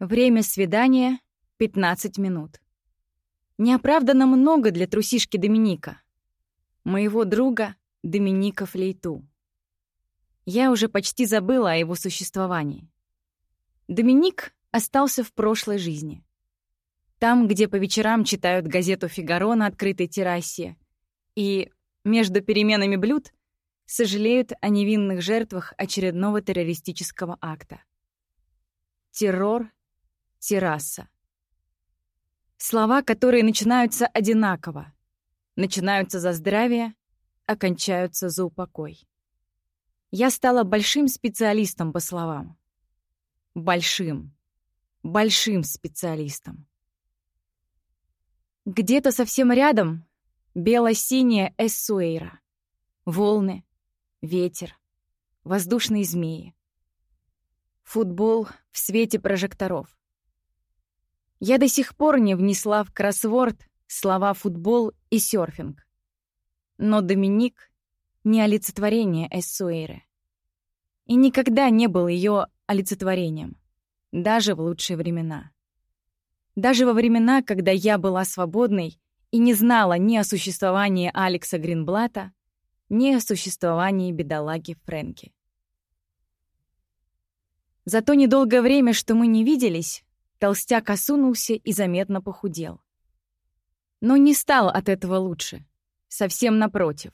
Время свидания — 15 минут. Неоправданно много для трусишки Доминика. Моего друга Доминика Флейту. Я уже почти забыла о его существовании. Доминик остался в прошлой жизни. Там, где по вечерам читают газету «Фигаро» на открытой террасе и, между переменами блюд, сожалеют о невинных жертвах очередного террористического акта. Террор, терраса. Слова, которые начинаются одинаково. Начинаются за здравие, окончаются за упокой. Я стала большим специалистом по словам. Большим, большим специалистом. Где-то совсем рядом бело-синяя эссуэйра. Волны, ветер, воздушные змеи. Футбол в свете прожекторов. Я до сих пор не внесла в кроссворд слова «футбол» и «серфинг». Но Доминик — не олицетворение Эссуэйры. И никогда не был ее олицетворением, даже в лучшие времена. Даже во времена, когда я была свободной и не знала ни о существовании Алекса Гринблата, ни о существовании бедолаги Фрэнки. За то недолгое время, что мы не виделись, толстяк осунулся и заметно похудел. Но не стал от этого лучше. Совсем напротив.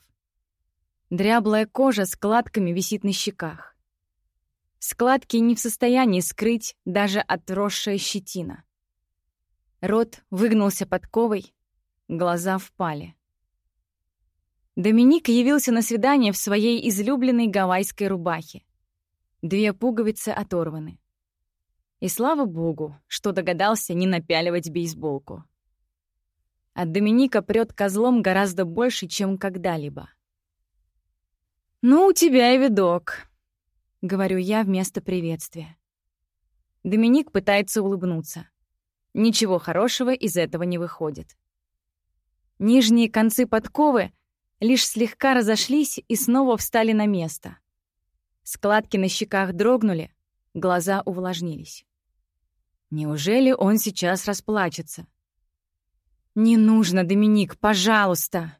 Дряблая кожа складками висит на щеках. Складки не в состоянии скрыть даже отросшая щетина. Рот выгнулся подковой, глаза впали. Доминик явился на свидание в своей излюбленной гавайской рубахе. Две пуговицы оторваны. И слава богу, что догадался не напяливать бейсболку. От Доминика прёт козлом гораздо больше, чем когда-либо. «Ну, у тебя и видок», — говорю я вместо приветствия. Доминик пытается улыбнуться. Ничего хорошего из этого не выходит. Нижние концы подковы лишь слегка разошлись и снова встали на место. Складки на щеках дрогнули, глаза увлажнились. Неужели он сейчас расплачется? «Не нужно, Доминик, пожалуйста!»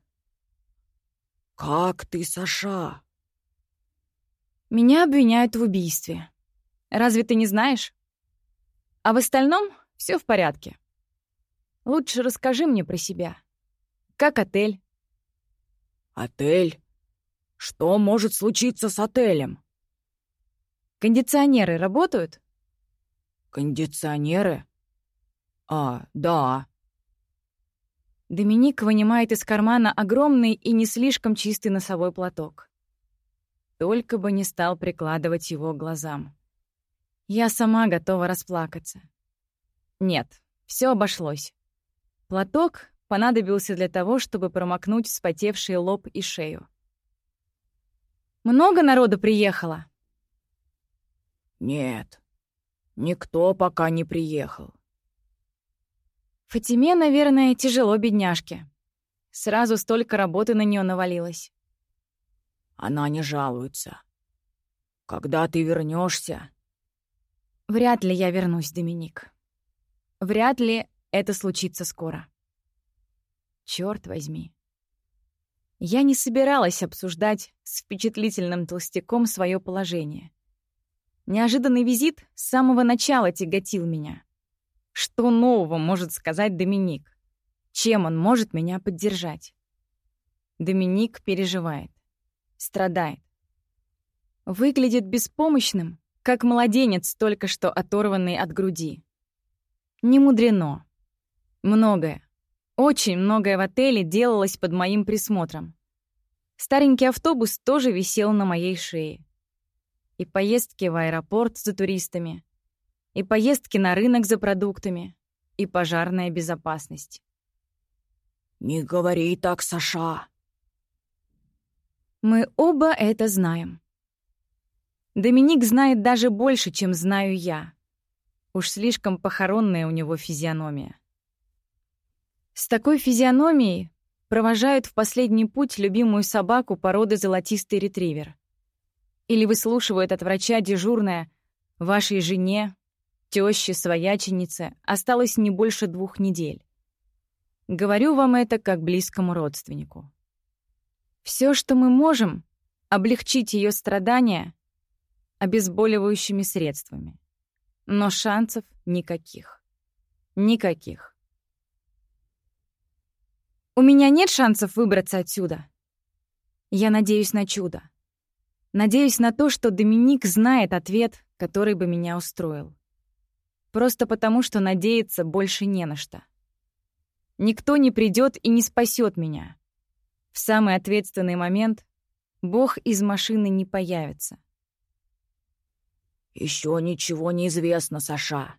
«Как ты, Саша?» «Меня обвиняют в убийстве. Разве ты не знаешь? А в остальном все в порядке. Лучше расскажи мне про себя. Как отель?» «Отель? Что может случиться с отелем?» «Кондиционеры работают?» «Кондиционеры? А, да». Доминик вынимает из кармана огромный и не слишком чистый носовой платок. Только бы не стал прикладывать его к глазам. Я сама готова расплакаться. Нет, все обошлось. Платок понадобился для того, чтобы промокнуть вспотевший лоб и шею. «Много народу приехало?» «Нет, никто пока не приехал». Фатиме, наверное, тяжело бедняжке. Сразу столько работы на нее навалилось. Она не жалуется. Когда ты вернешься? Вряд ли я вернусь, Доминик. Вряд ли это случится скоро. Черт возьми. Я не собиралась обсуждать с впечатлительным толстяком свое положение. Неожиданный визит с самого начала тяготил меня. Что нового может сказать Доминик? Чем он может меня поддержать? Доминик переживает, страдает. Выглядит беспомощным, как младенец, только что оторванный от груди. Не мудрено. Многое, очень многое в отеле делалось под моим присмотром. Старенький автобус тоже висел на моей шее. И поездки в аэропорт за туристами, и поездки на рынок за продуктами, и пожарная безопасность. «Не говори так, Саша!» Мы оба это знаем. Доминик знает даже больше, чем знаю я. Уж слишком похоронная у него физиономия. С такой физиономией провожают в последний путь любимую собаку породы золотистый ретривер. Или выслушивают от врача дежурное «Вашей жене тёще свояченице осталось не больше двух недель. Говорю вам это как близкому родственнику. Все, что мы можем, облегчить ее страдания обезболивающими средствами. Но шансов никаких. Никаких. У меня нет шансов выбраться отсюда. Я надеюсь на чудо. Надеюсь на то, что Доминик знает ответ, который бы меня устроил. Просто потому, что надеяться больше не на что. Никто не придет и не спасет меня. В самый ответственный момент Бог из машины не появится. Еще ничего не известно, Саша.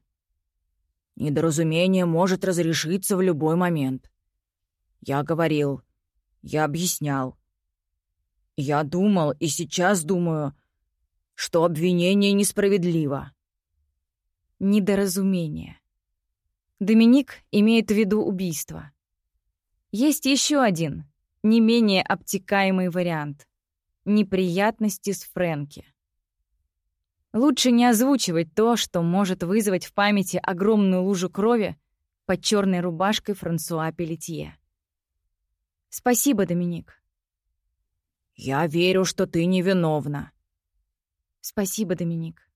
Недоразумение может разрешиться в любой момент. Я говорил, я объяснял. Я думал и сейчас думаю, что обвинение несправедливо. Недоразумение. Доминик имеет в виду убийство. Есть еще один, не менее обтекаемый вариант. Неприятности с Фрэнки. Лучше не озвучивать то, что может вызвать в памяти огромную лужу крови под черной рубашкой Франсуа Пелетье. Спасибо, Доминик. Я верю, что ты невиновна. Спасибо, Доминик.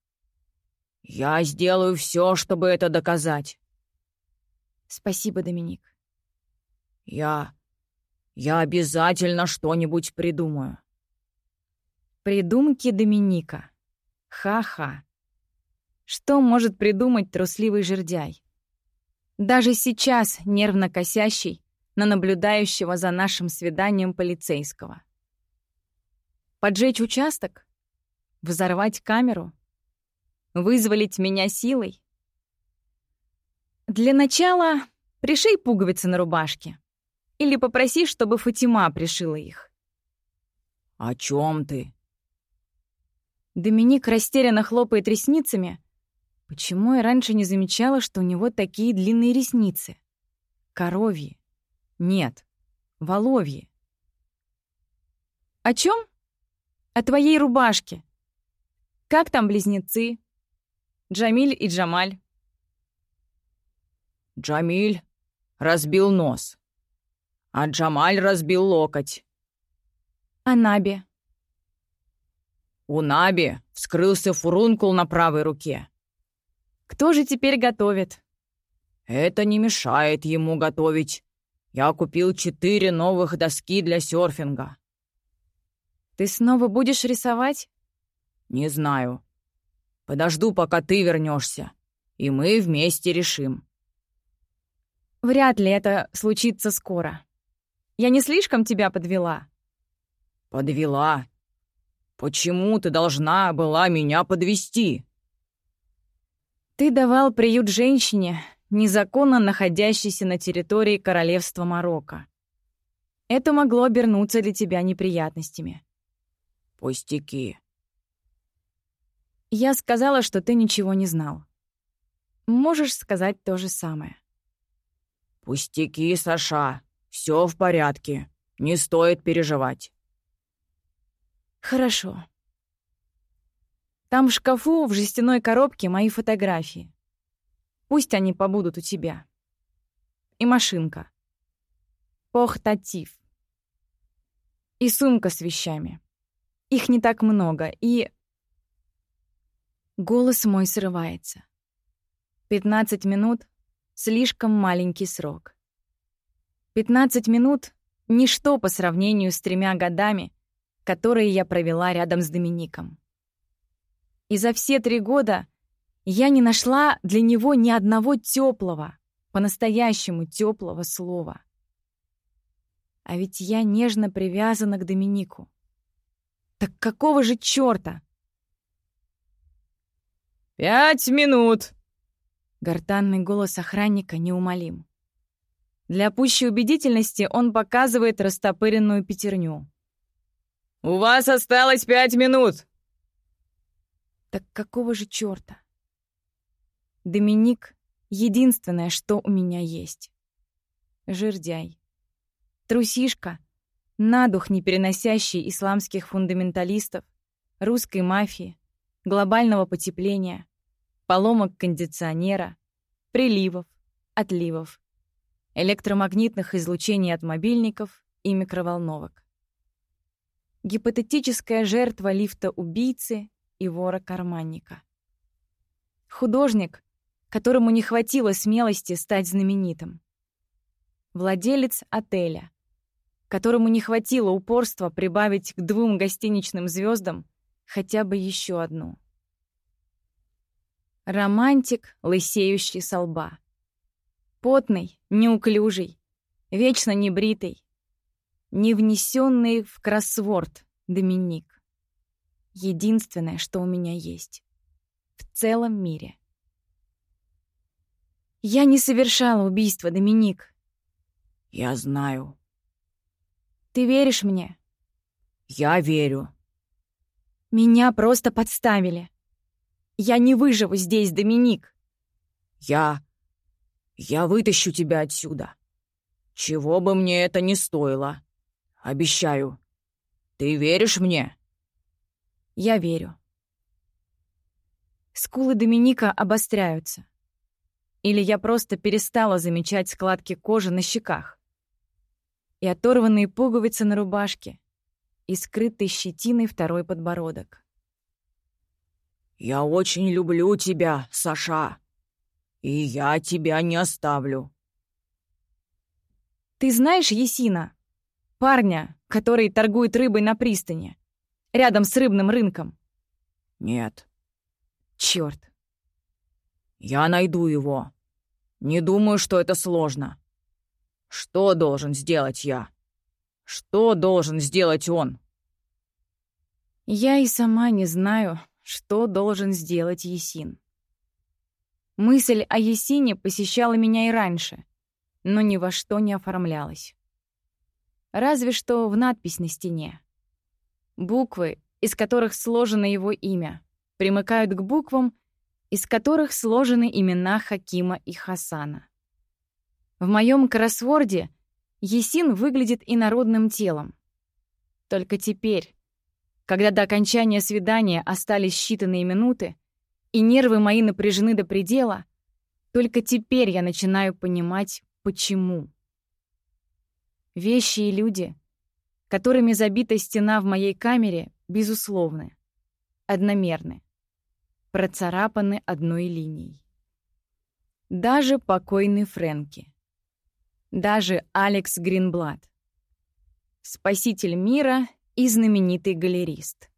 Я сделаю все, чтобы это доказать. Спасибо, Доминик. Я... я обязательно что-нибудь придумаю. Придумки Доминика. Ха-ха. Что может придумать трусливый жердяй? Даже сейчас нервно косящий на наблюдающего за нашим свиданием полицейского. Поджечь участок? Взорвать камеру? Вызволить меня силой? Для начала пришей пуговицы на рубашке. Или попроси, чтобы Фатима пришила их. «О чем ты?» Доминик растерянно хлопает ресницами. Почему я раньше не замечала, что у него такие длинные ресницы? Коровьи. Нет, воловьи. О чем? О твоей рубашке. Как там близнецы? Джамиль и Джамаль. Джамиль разбил нос, а Джамаль разбил локоть. А Наби? У Наби вскрылся фурункул на правой руке. Кто же теперь готовит? Это не мешает ему готовить. Я купил четыре новых доски для серфинга. Ты снова будешь рисовать? Не знаю. Подожду, пока ты вернешься, и мы вместе решим. Вряд ли это случится скоро. Я не слишком тебя подвела? Подвела. Почему ты должна была меня подвести? Ты давал приют женщине, незаконно находящейся на территории королевства Марокко. Это могло обернуться для тебя неприятностями. Пустяки. Я сказала, что ты ничего не знал. Можешь сказать то же самое. Пустяки, Саша. Все в порядке. Не стоит переживать. Хорошо. Там в шкафу в жестяной коробке мои фотографии. Пусть они побудут у тебя. И машинка. Похтатив. И сумка с вещами. Их не так много, и... Голос мой срывается. Пятнадцать минут — слишком маленький срок. Пятнадцать минут — ничто по сравнению с тремя годами, которые я провела рядом с Домиником. И за все три года я не нашла для него ни одного теплого, по-настоящему теплого слова. А ведь я нежно привязана к Доминику. Так какого же чёрта? «Пять минут!» Гортанный голос охранника неумолим. Для пущей убедительности он показывает растопыренную пятерню. «У вас осталось пять минут!» Так какого же чёрта? Доминик — единственное, что у меня есть. Жирдяй. Трусишка, на дух не переносящий исламских фундаменталистов, русской мафии, глобального потепления, поломок кондиционера, приливов, отливов, электромагнитных излучений от мобильников и микроволновок. Гипотетическая жертва лифта-убийцы и вора-карманника. Художник, которому не хватило смелости стать знаменитым. Владелец отеля, которому не хватило упорства прибавить к двум гостиничным звездам хотя бы еще одну. Романтик, лысеющий со лба. Потный, неуклюжий, вечно небритый, не внесенный в кроссворд Доминик. Единственное, что у меня есть. В целом мире. Я не совершала убийства, Доминик. Я знаю. Ты веришь мне? Я верю. Меня просто подставили. Я не выживу здесь, Доминик. Я... Я вытащу тебя отсюда. Чего бы мне это ни стоило. Обещаю. Ты веришь мне? Я верю. Скулы Доминика обостряются. Или я просто перестала замечать складки кожи на щеках. И оторванные пуговицы на рубашке. И скрытый щетиной второй подбородок. «Я очень люблю тебя, Саша, и я тебя не оставлю». «Ты знаешь Есина, парня, который торгует рыбой на пристани, рядом с рыбным рынком?» «Нет». «Чёрт». «Я найду его. Не думаю, что это сложно. Что должен сделать я? Что должен сделать он?» Я и сама не знаю, что должен сделать Есин. Мысль о Есине посещала меня и раньше, но ни во что не оформлялась. Разве что в надпись на стене. Буквы, из которых сложено его имя, примыкают к буквам, из которых сложены имена Хакима и Хасана. В моем кроссворде Есин выглядит инородным телом. Только теперь, когда до окончания свидания остались считанные минуты, и нервы мои напряжены до предела, только теперь я начинаю понимать, почему. Вещи и люди, которыми забита стена в моей камере, безусловны, одномерны, процарапаны одной линией. Даже покойный Фрэнки. Даже Алекс Гринблад. Спаситель мира и знаменитый галерист.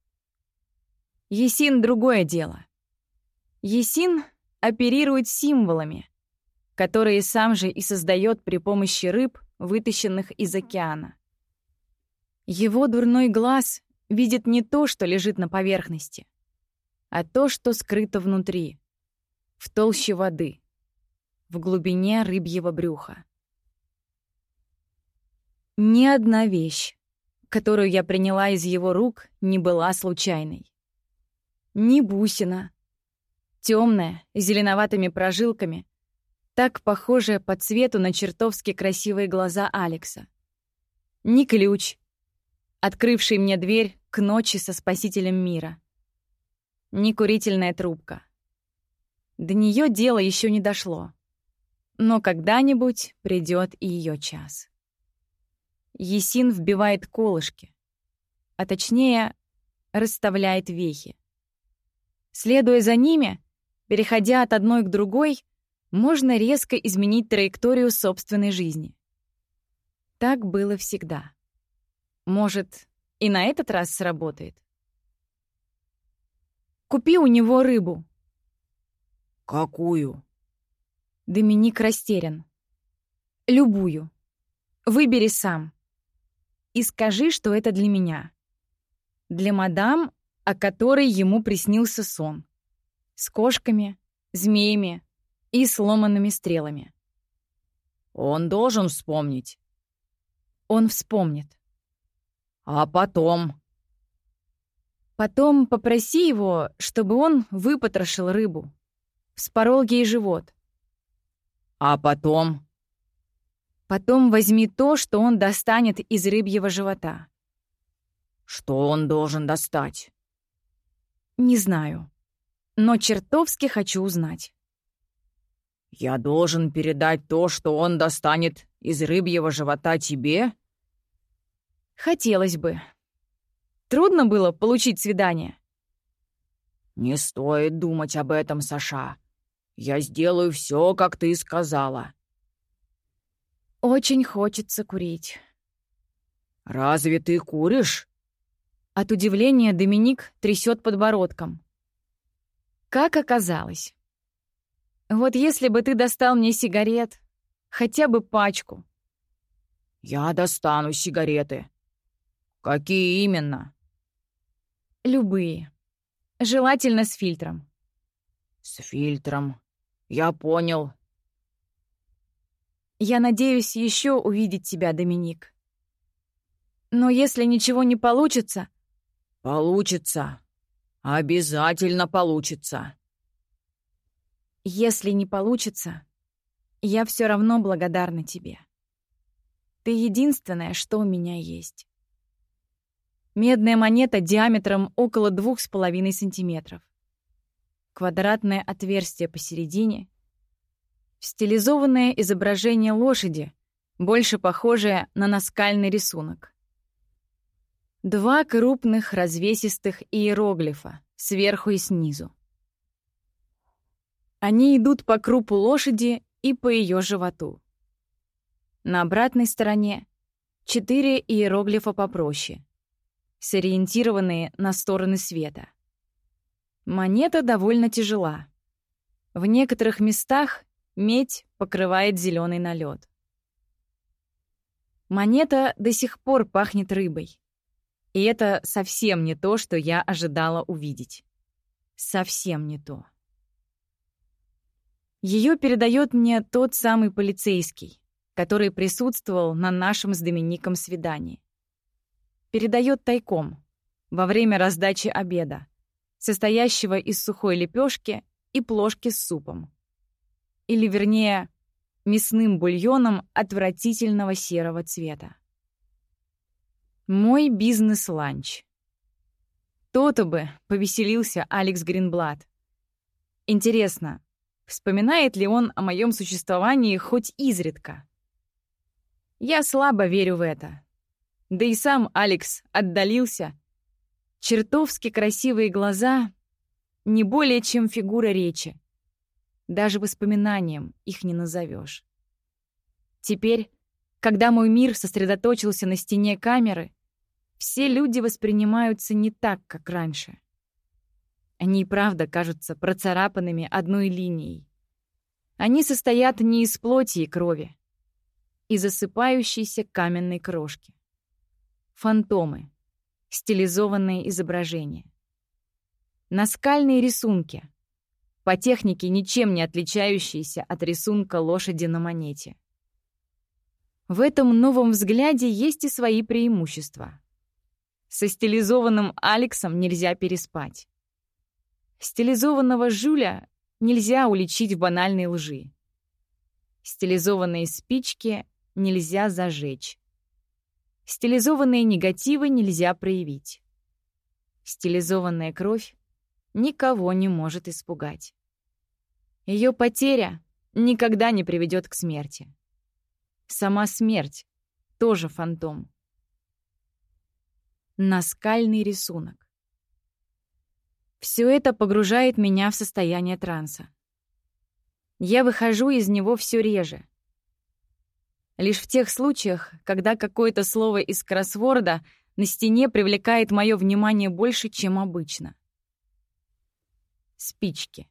Есин — другое дело. Есин оперирует символами, которые сам же и создает при помощи рыб, вытащенных из океана. Его дурной глаз видит не то, что лежит на поверхности, а то, что скрыто внутри, в толще воды, в глубине рыбьего брюха. Ни одна вещь, которую я приняла из его рук, не была случайной. Ни бусина, темная, с зеленоватыми прожилками, так похожая по цвету на чертовски красивые глаза Алекса. Ни ключ, открывший мне дверь к ночи со спасителем мира. Ни курительная трубка. До нее дело еще не дошло. Но когда-нибудь придет и ее час. Есин вбивает колышки, а точнее, расставляет вехи. Следуя за ними, переходя от одной к другой, можно резко изменить траекторию собственной жизни. Так было всегда. Может, и на этот раз сработает. Купи у него рыбу. Какую? Доминик растерян. Любую. Выбери сам и скажи, что это для меня. Для мадам, о которой ему приснился сон. С кошками, змеями и сломанными стрелами. Он должен вспомнить. Он вспомнит. А потом? Потом попроси его, чтобы он выпотрошил рыбу. Вспорол ей живот. А потом? Потом возьми то, что он достанет из рыбьего живота. Что он должен достать? Не знаю. но чертовски хочу узнать. «Я должен передать то, что он достанет из рыбьего живота тебе?» «Хотелось бы. Трудно было получить свидание?» «Не стоит думать об этом, Саша. Я сделаю все, как ты сказала». «Очень хочется курить». «Разве ты куришь?» От удивления Доминик трясет подбородком. Как оказалось. Вот если бы ты достал мне сигарет, хотя бы пачку. Я достану сигареты. Какие именно? Любые. Желательно с фильтром. С фильтром. Я понял. Я надеюсь еще увидеть тебя, Доминик. Но если ничего не получится... Получится. Обязательно получится. Если не получится, я все равно благодарна тебе. Ты единственное, что у меня есть. Медная монета диаметром около двух с половиной сантиметров. Квадратное отверстие посередине. Стилизованное изображение лошади, больше похожее на наскальный рисунок. Два крупных развесистых иероглифа сверху и снизу. Они идут по крупу лошади и по ее животу. На обратной стороне четыре иероглифа попроще, сориентированные на стороны света. Монета довольно тяжела. В некоторых местах медь покрывает зеленый налет. Монета до сих пор пахнет рыбой. И это совсем не то, что я ожидала увидеть. Совсем не то. Ее передает мне тот самый полицейский, который присутствовал на нашем с Домиником свидании. Передает тайком, во время раздачи обеда, состоящего из сухой лепешки и плошки с супом. Или, вернее, мясным бульоном отвратительного серого цвета. Мой бизнес-ланч. То-то бы повеселился Алекс Гринблад. Интересно, вспоминает ли он о моем существовании хоть изредка? Я слабо верю в это. Да и сам Алекс отдалился. Чертовски красивые глаза — не более чем фигура речи. Даже воспоминанием их не назовешь. Теперь, когда мой мир сосредоточился на стене камеры, все люди воспринимаются не так, как раньше. Они и правда кажутся процарапанными одной линией. Они состоят не из плоти и крови, из осыпающейся каменной крошки. Фантомы, стилизованные изображения. Наскальные рисунки, по технике ничем не отличающиеся от рисунка лошади на монете. В этом новом взгляде есть и свои преимущества. Со стилизованным Алексом нельзя переспать. Стилизованного Жюля нельзя уличить в банальной лжи. Стилизованные спички нельзя зажечь. Стилизованные негативы нельзя проявить. Стилизованная кровь никого не может испугать. Ее потеря никогда не приведет к смерти. Сама смерть тоже фантом наскальный рисунок. Все это погружает меня в состояние транса. Я выхожу из него все реже. Лишь в тех случаях, когда какое-то слово из кроссворда на стене привлекает мое внимание больше, чем обычно. Спички.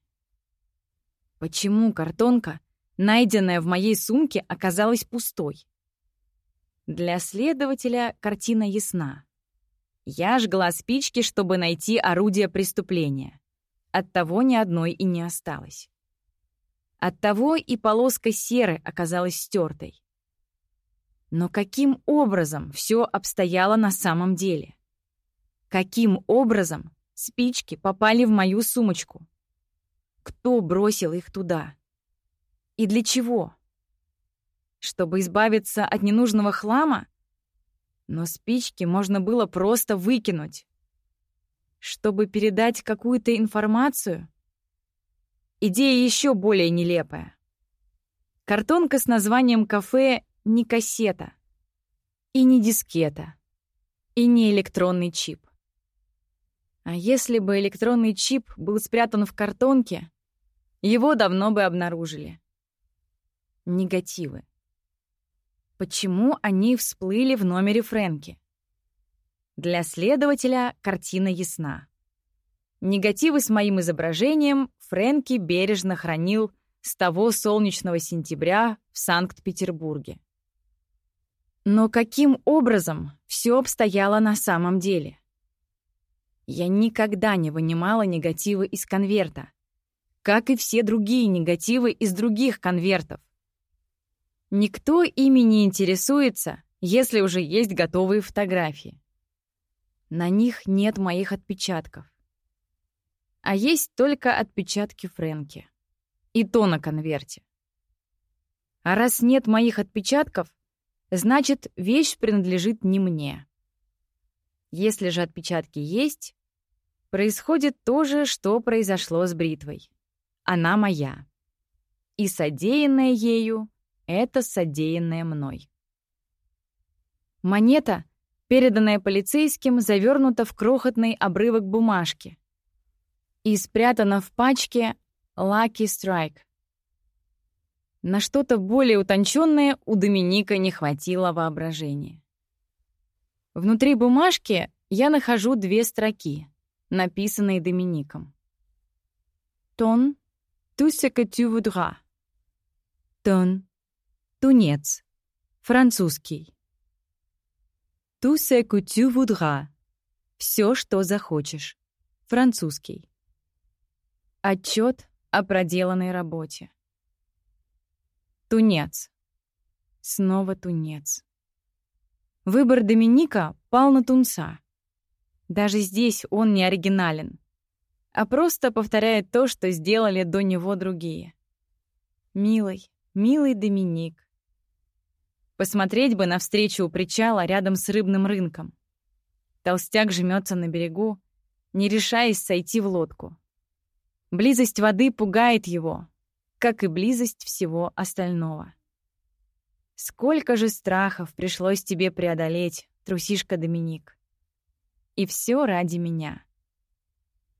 Почему картонка, найденная в моей сумке, оказалась пустой? Для следователя картина ясна. Я жгла спички, чтобы найти орудие преступления. Оттого ни одной и не осталось. Оттого и полоска серы оказалась стертой. Но каким образом все обстояло на самом деле? Каким образом спички попали в мою сумочку? Кто бросил их туда? И для чего? Чтобы избавиться от ненужного хлама? Но спички можно было просто выкинуть. Чтобы передать какую-то информацию? идея еще более нелепая. Картонка с названием кафе не кассета, и не дискета, и не электронный чип. А если бы электронный чип был спрятан в картонке, его давно бы обнаружили. Негативы. Почему они всплыли в номере Фрэнки? Для следователя картина ясна. Негативы с моим изображением Фрэнки бережно хранил с того солнечного сентября в Санкт-Петербурге. Но каким образом все обстояло на самом деле? Я никогда не вынимала негативы из конверта, как и все другие негативы из других конвертов. Никто ими не интересуется, если уже есть готовые фотографии. На них нет моих отпечатков. А есть только отпечатки Фрэнки. И то на конверте. А раз нет моих отпечатков, значит, вещь принадлежит не мне. Если же отпечатки есть, происходит то же, что произошло с бритвой. Она моя. И содеянное ею — это содеянное мной. Монета, переданная полицейским, завернута в крохотный обрывок бумажки и спрятана в пачке Lucky Strike. На что-то более утонченное у Доминика не хватило воображения. Внутри бумажки я нахожу две строки, написанные Домиником. «Тон, tout ce que tu voudras». Тон, тунец, французский. «Tout ce que tu voudras». Все, что захочешь, французский. Отчет о проделанной работе. Тунец. Снова тунец. Выбор Доминика пал на тунца. Даже здесь он не оригинален, а просто повторяет то, что сделали до него другие. Милый, милый Доминик. Посмотреть бы на встречу у причала рядом с рыбным рынком. Толстяк жмется на берегу, не решаясь сойти в лодку. Близость воды пугает его, как и близость всего остального. Сколько же страхов пришлось тебе преодолеть, трусишка Доминик. И все ради меня.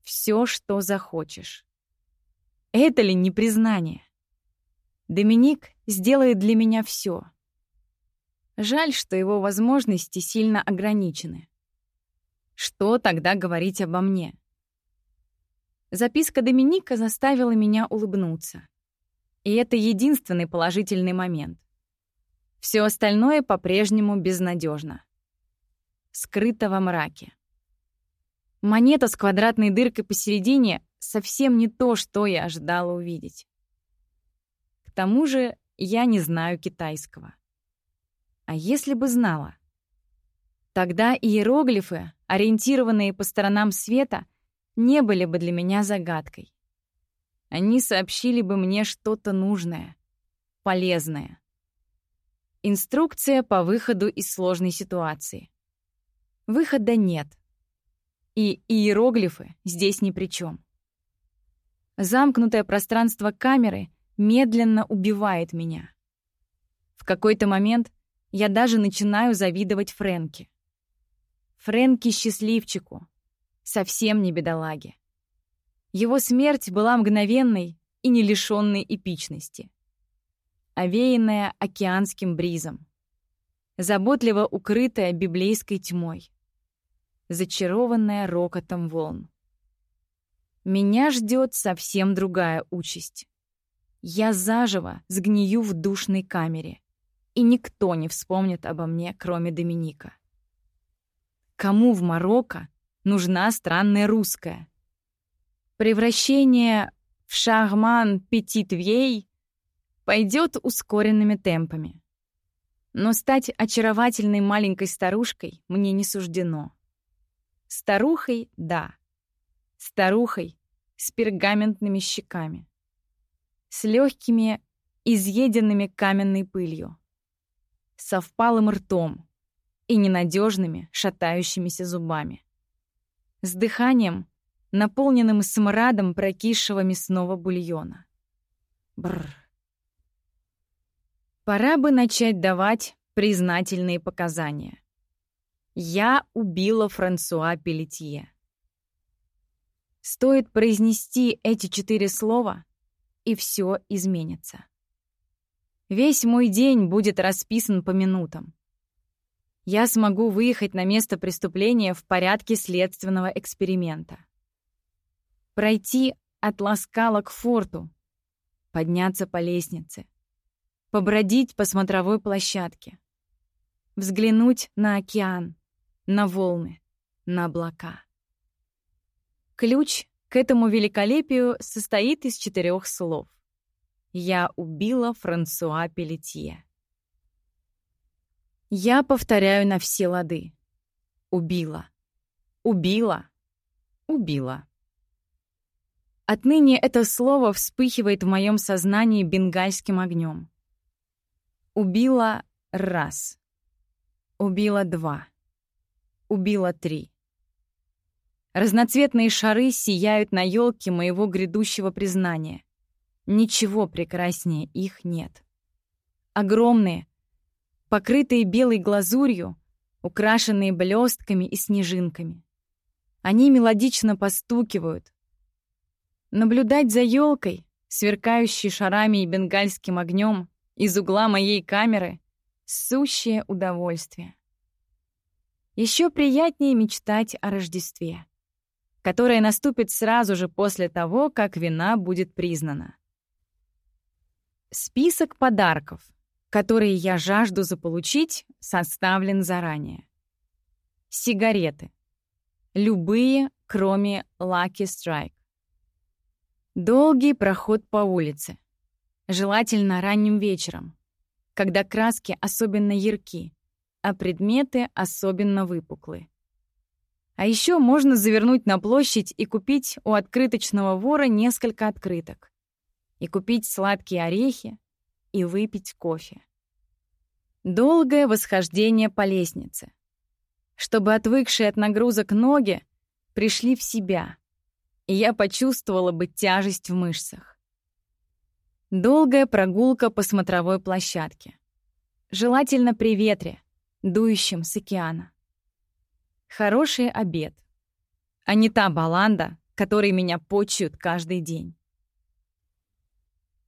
Все, что захочешь. Это ли не признание? Доминик сделает для меня все. Жаль, что его возможности сильно ограничены. Что тогда говорить обо мне? Записка Доминика заставила меня улыбнуться. И это единственный положительный момент. Все остальное по-прежнему безнадежно. Скрыто во мраке. Монета с квадратной дыркой посередине совсем не то, что я ожидала увидеть. К тому же я не знаю китайского. А если бы знала? Тогда иероглифы, ориентированные по сторонам света, не были бы для меня загадкой. Они сообщили бы мне что-то нужное, полезное. Инструкция по выходу из сложной ситуации. Выхода нет. И иероглифы здесь ни при чем. Замкнутое пространство камеры медленно убивает меня. В какой-то момент я даже начинаю завидовать Фрэнке. Фрэнки счастливчику, совсем не бедолаге. Его смерть была мгновенной и не лишенной эпичности. Овеянная океанским бризом. Заботливо укрытая библейской тьмой. Зачарованная рокотом волн. Меня ждет совсем другая участь. Я заживо сгнию в душной камере, и никто не вспомнит обо мне, кроме Доминика. Кому в Марокко нужна странная русская? Превращение в шарман Петит-Вей пойдет ускоренными темпами. Но стать очаровательной маленькой старушкой мне не суждено. Старухой — да. Старухой с пергаментными щеками. С легкими, изъеденными каменной пылью. Со впалым ртом и ненадежными, шатающимися зубами. С дыханием — наполненным смрадом прокисшего мясного бульона. Бррр. Пора бы начать давать признательные показания. Я убила Франсуа Пелетье. Стоит произнести эти четыре слова, и все изменится. Весь мой день будет расписан по минутам. Я смогу выехать на место преступления в порядке следственного эксперимента. Пройти от Ласкала к форту, подняться по лестнице, побродить по смотровой площадке, взглянуть на океан, на волны, на облака. Ключ к этому великолепию состоит из четырех слов. «Я убила Франсуа Пелетье». Я повторяю на все лады. Убила. Убила. Убила. Отныне это слово вспыхивает в моем сознании бенгальским огнем. Убила раз. Убила два. Убила три. Разноцветные шары сияют на елке моего грядущего признания. Ничего прекраснее их нет. Огромные, покрытые белой глазурью, украшенные блестками и снежинками. Они мелодично постукивают. Наблюдать за елкой, сверкающей шарами и бенгальским огнем, из угла моей камеры — сущее удовольствие. Еще приятнее мечтать о Рождестве которая наступит сразу же после того, как вина будет признана. Список подарков, которые я жажду заполучить, составлен заранее. Сигареты. Любые, кроме Lucky Strike. Долгий проход по улице. Желательно ранним вечером, когда краски особенно ярки, а предметы особенно выпуклые. А еще можно завернуть на площадь и купить у открыточного вора несколько открыток. И купить сладкие орехи, и выпить кофе. Долгое восхождение по лестнице. Чтобы отвыкшие от нагрузок ноги пришли в себя, и я почувствовала бы тяжесть в мышцах. Долгая прогулка по смотровой площадке. Желательно при ветре, дующем с океана. Хороший обед. А не та баланда, которой меня почуют каждый день.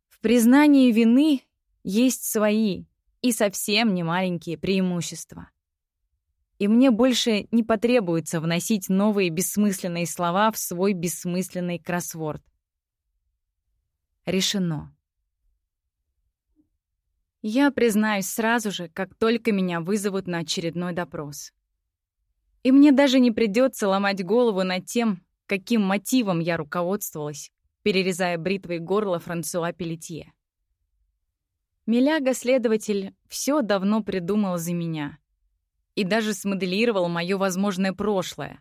В признании вины есть свои и совсем не маленькие преимущества. И мне больше не потребуется вносить новые бессмысленные слова в свой бессмысленный кроссворд. Решено. Я признаюсь сразу же, как только меня вызовут на очередной допрос. И мне даже не придется ломать голову над тем, каким мотивом я руководствовалась, перерезая бритвой горло Франсуа Пелетье. Миляга-следователь все давно придумал за меня и даже смоделировал мое возможное прошлое,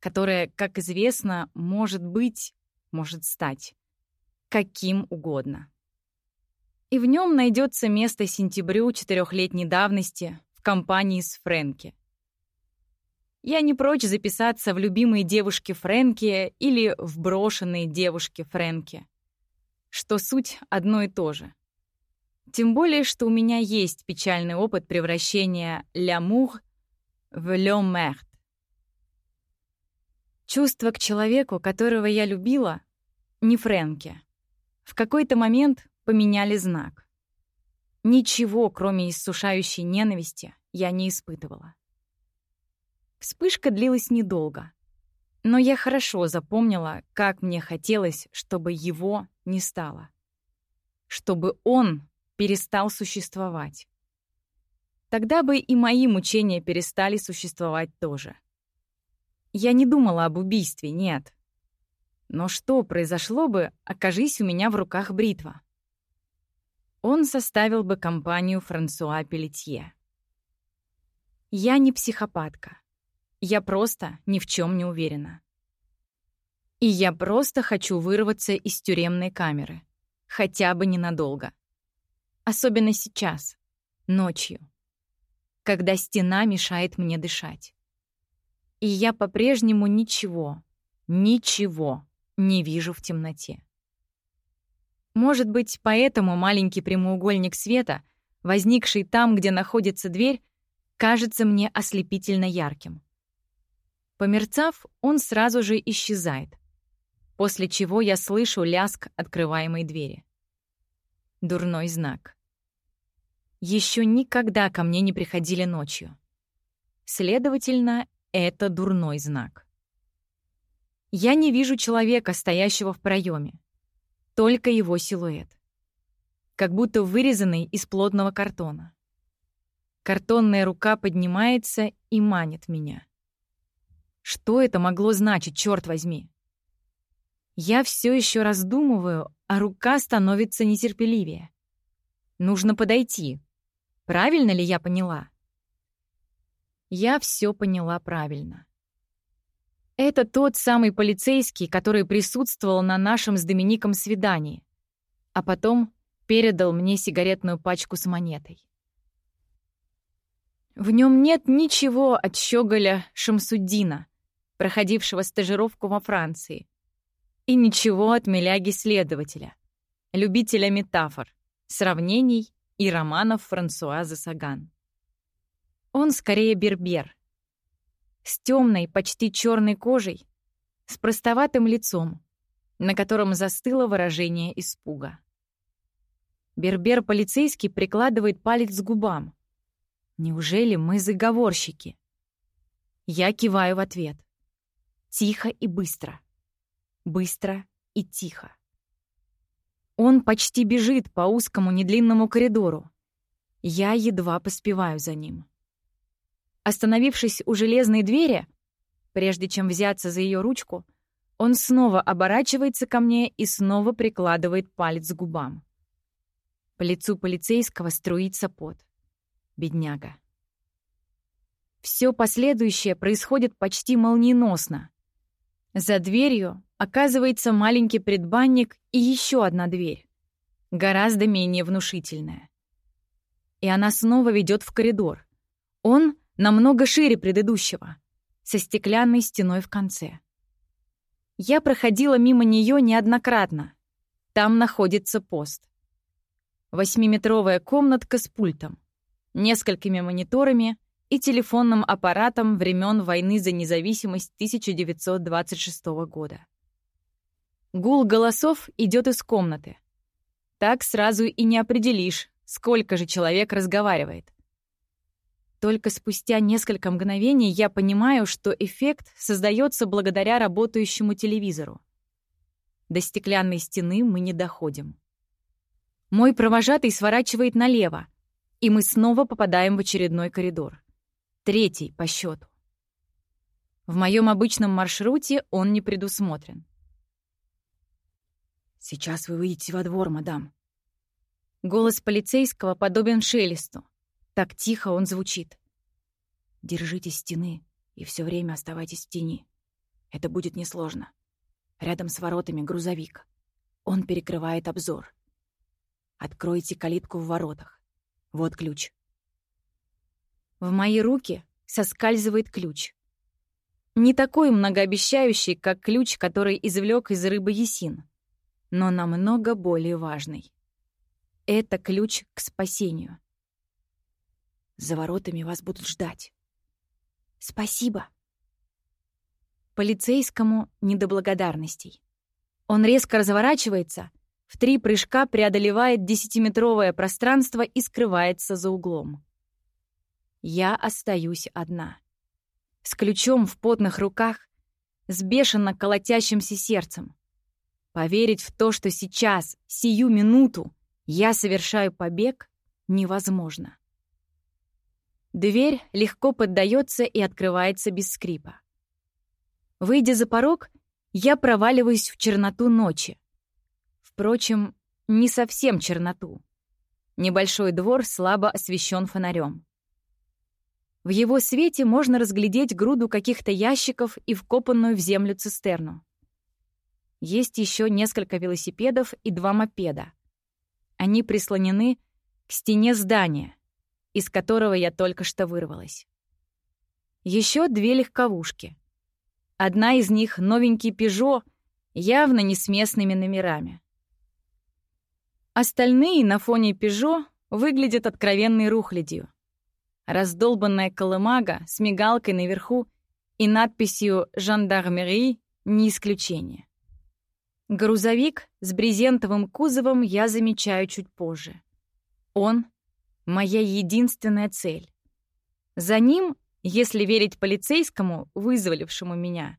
которое, как известно, может быть, может стать каким угодно. И в нем найдется место сентябрю четырехлетней давности в компании с Фрэнки. Я не прочь записаться в любимые девушки Фрэнки или в брошенные девушки Фрэнки. Что суть одно и то же. Тем более, что у меня есть печальный опыт превращения «l'amour» в «le merde». Чувство к человеку, которого я любила, не Фрэнки. В какой-то момент поменяли знак. Ничего, кроме иссушающей ненависти, я не испытывала. Вспышка длилась недолго. Но я хорошо запомнила, как мне хотелось, чтобы его не стало. Чтобы он перестал существовать. Тогда бы и мои мучения перестали существовать тоже. Я не думала об убийстве, нет. Но что произошло бы, окажись у меня в руках бритва? Он составил бы компанию Франсуа Пелетье. Я не психопатка. Я просто ни в чем не уверена. И я просто хочу вырваться из тюремной камеры. Хотя бы ненадолго. Особенно сейчас, ночью, когда стена мешает мне дышать. И я по-прежнему ничего, Ничего не вижу в темноте. Может быть, поэтому маленький прямоугольник света, возникший там, где находится дверь, кажется мне ослепительно ярким. Померцав, он сразу же исчезает, после чего я слышу ляск открываемой двери. Дурной знак. Еще никогда ко мне не приходили ночью. Следовательно, это дурной знак. Я не вижу человека, стоящего в проеме только его силуэт. Как будто вырезанный из плотного картона. Картонная рука поднимается и манит меня. Что это могло значить, черт возьми? Я все еще раздумываю, а рука становится нетерпеливее. Нужно подойти. Правильно ли я поняла? Я все поняла правильно. Это тот самый полицейский, который присутствовал на нашем с Домиником свидании, а потом передал мне сигаретную пачку с монетой. В нем нет ничего от щеголя Шамсуддина, проходившего стажировку во Франции, и ничего от миляги-следователя, любителя метафор, сравнений и романов Франсуаза Саган. Он скорее бербер, с темной, почти черной кожей, с простоватым лицом, на котором застыло выражение испуга. Бербер-полицейский прикладывает палец к губам. Неужели мы заговорщики? Я киваю в ответ. Тихо и быстро. Быстро и тихо. Он почти бежит по узкому недлинному коридору. Я едва поспеваю за ним. Остановившись у железной двери, прежде чем взяться за ее ручку, он снова оборачивается ко мне и снова прикладывает палец к губам. По лицу полицейского струится пот. Бедняга. Все последующее происходит почти молниеносно. За дверью оказывается маленький предбанник и еще одна дверь, гораздо менее внушительная. И она снова ведет в коридор. Он намного шире предыдущего, со стеклянной стеной в конце. Я проходила мимо нее неоднократно. Там находится пост. Восьмиметровая комнатка с пультом, несколькими мониторами и телефонным аппаратом времен войны за независимость 1926 года. Гул голосов идет из комнаты. Так сразу и не определишь, сколько же человек разговаривает. Только спустя несколько мгновений я понимаю, что эффект создается благодаря работающему телевизору. До стеклянной стены мы не доходим. Мой провожатый сворачивает налево, и мы снова попадаем в очередной коридор. Третий по счету. В моем обычном маршруте он не предусмотрен. «Сейчас вы выйдете во двор, мадам». Голос полицейского подобен шелесту. Так тихо он звучит. Держитесь стены и все время оставайтесь в тени. Это будет несложно. Рядом с воротами грузовик. Он перекрывает обзор. Откройте калитку в воротах. Вот ключ. В мои руки соскальзывает ключ. Не такой многообещающий, как ключ, который извлек из рыбы Есин, но намного более важный. Это ключ к спасению. За воротами вас будут ждать. Спасибо. Полицейскому не до благодарностей. Он резко разворачивается, в три прыжка преодолевает десятиметровое пространство и скрывается за углом. Я остаюсь одна. С ключом в потных руках, с бешено колотящимся сердцем. Поверить в то, что сейчас, сию минуту, я совершаю побег, невозможно. Дверь легко поддается и открывается без скрипа. Выйдя за порог, я проваливаюсь в черноту ночи. Впрочем, не совсем черноту. Небольшой двор слабо освещен фонарем. В его свете можно разглядеть груду каких-то ящиков и вкопанную в землю цистерну. Есть еще несколько велосипедов и два мопеда. Они прислонены к стене здания, из которого я только что вырвалась. Еще две легковушки. Одна из них — новенький «Пежо», явно не с местными номерами. Остальные на фоне «Пежо» выглядят откровенной рухлядью. Раздолбанная колымага с мигалкой наверху и надписью «Жандармерии» — не исключение. Грузовик с брезентовым кузовом я замечаю чуть позже. Он — моя единственная цель. За ним, если верить полицейскому, вызволившему меня,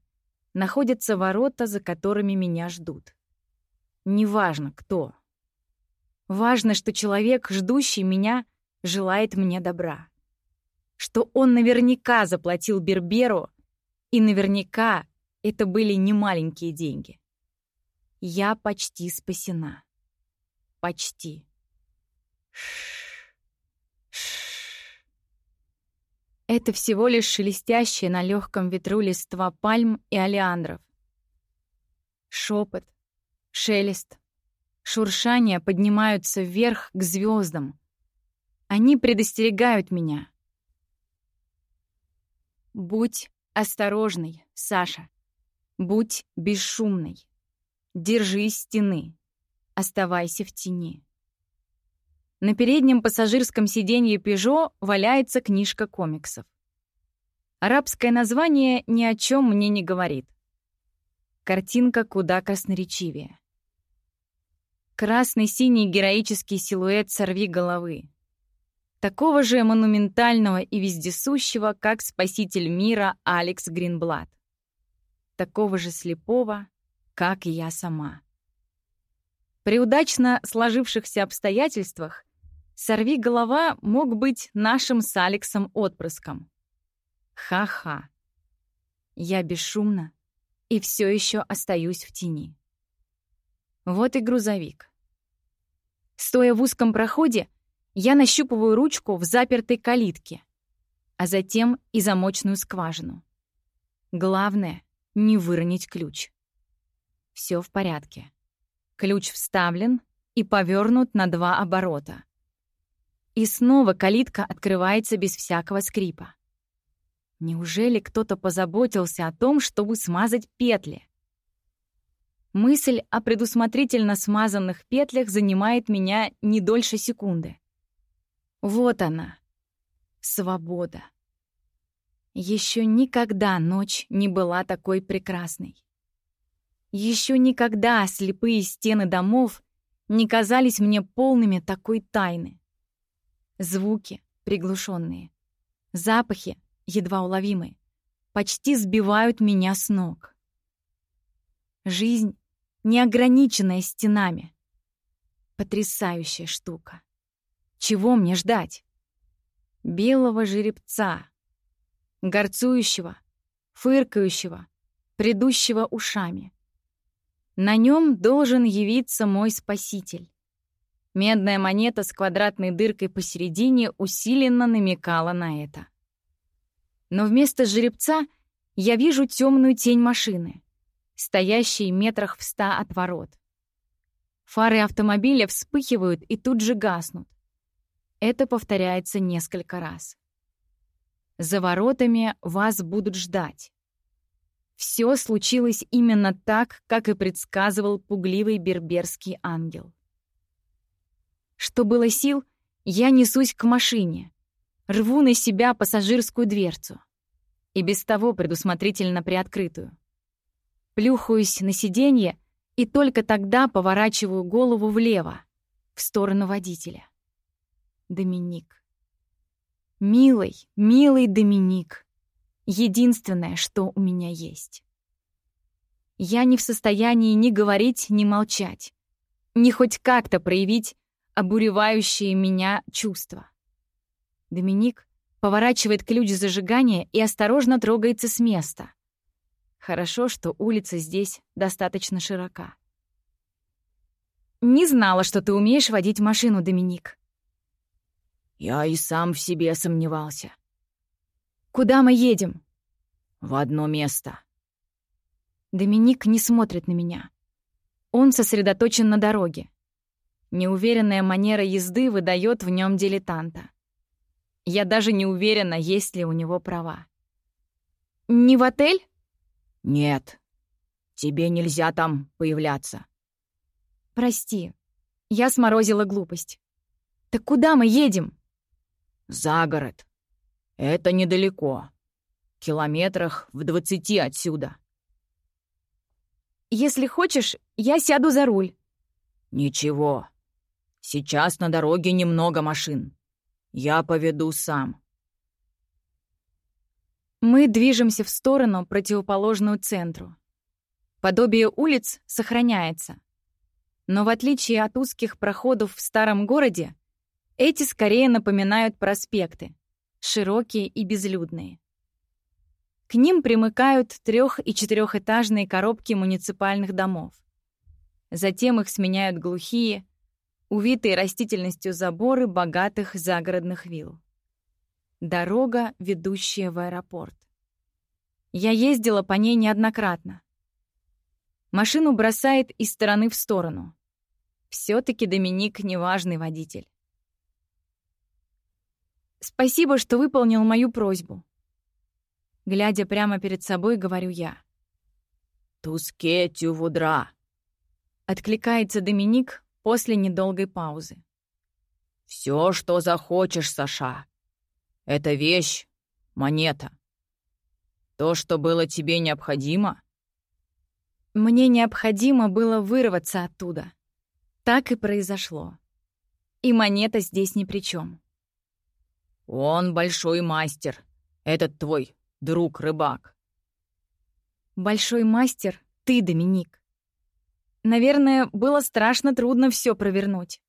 находятся ворота, за которыми меня ждут. Неважно, кто. Важно, что человек, ждущий меня, желает мне добра. Что он наверняка заплатил Берберу, и наверняка это были немаленькие деньги. Я почти спасена. Почти. Это всего лишь шелестящие на легком ветру листва пальм и олеандров. Шепот, шелест, шуршание поднимаются вверх к звездам. Они предостерегают меня. Будь осторожной, Саша. Будь бесшумной. Держись стены. Оставайся в тени. На переднем пассажирском сиденье «Пежо» валяется книжка комиксов. Арабское название ни о чем мне не говорит. Картинка куда красноречивее. Красный-синий героический силуэт сорви головы. Такого же монументального и вездесущего, как спаситель мира Алекс Гринблад. Такого же слепого, как и я сама. При удачно сложившихся обстоятельствах Сорви голова мог быть нашим с Алексом отпрыском. Ха-ха. Я бесшумна и все еще остаюсь в тени. Вот и грузовик. Стоя в узком проходе, я нащупываю ручку в запертой калитке, а затем и замочную скважину. Главное — не выронить ключ. Все в порядке. Ключ вставлен и повернут на два оборота. И снова калитка открывается без всякого скрипа. Неужели кто-то позаботился о том, чтобы смазать петли? Мысль о предусмотрительно смазанных петлях занимает меня не дольше секунды. Вот она. Свобода. Еще никогда ночь не была такой прекрасной. Еще никогда слепые стены домов не казались мне полными такой тайны. Звуки приглушенные, запахи едва уловимые, почти сбивают меня с ног. Жизнь, неограниченная стенами. Потрясающая штука. Чего мне ждать? Белого жеребца, горцующего, фыркающего, предыдущего ушами. На нем должен явиться мой спаситель. Медная монета с квадратной дыркой посередине усиленно намекала на это. Но вместо жеребца я вижу темную тень машины, стоящей метрах в ста от ворот. Фары автомобиля вспыхивают и тут же гаснут. Это повторяется несколько раз. За воротами вас будут ждать. Все случилось именно так, как и предсказывал пугливый берберский ангел. Что было сил, я несусь к машине. Рву на себя пассажирскую дверцу. И без того предусмотрительно приоткрытую. Плюхаюсь на сиденье и только тогда поворачиваю голову влево, в сторону водителя. Доминик. Милый, милый Доминик. Единственное, что у меня есть. Я не в состоянии ни говорить, ни молчать, ни хоть как-то проявить обуревающие меня чувства. Доминик поворачивает ключ зажигания и осторожно трогается с места. Хорошо, что улица здесь достаточно широка. «Не знала, что ты умеешь водить машину, Доминик». «Я и сам в себе сомневался». «Куда мы едем?» «В одно место». Доминик не смотрит на меня. Он сосредоточен на дороге. Неуверенная манера езды выдает в нем дилетанта. Я даже не уверена, есть ли у него права. «Не в отель?» «Нет, тебе нельзя там появляться». «Прости, я сморозила глупость. Так куда мы едем?» «За город. Это недалеко. Километрах в двадцати отсюда». «Если хочешь, я сяду за руль». «Ничего. Сейчас на дороге немного машин. Я поведу сам». Мы движемся в сторону, противоположную центру. Подобие улиц сохраняется. Но в отличие от узких проходов в старом городе, эти скорее напоминают проспекты, широкие и безлюдные. К ним примыкают трех- и четырехэтажные коробки муниципальных домов. Затем их сменяют глухие, увитые растительностью заборы богатых загородных вилл. Дорога, ведущая в аэропорт. Я ездила по ней неоднократно. Машину бросает из стороны в сторону. все таки Доминик — неважный водитель. «Спасибо, что выполнил мою просьбу». Глядя прямо перед собой, говорю я. «Туске тювудра», — откликается Доминик после недолгой паузы. «Все, что захочешь, Саша. Эта вещь — монета. То, что было тебе необходимо? Мне необходимо было вырваться оттуда. Так и произошло. И монета здесь ни при чем. Он большой мастер. Этот твой друг-рыбак. Большой мастер — ты, Доминик. Наверное, было страшно трудно все провернуть.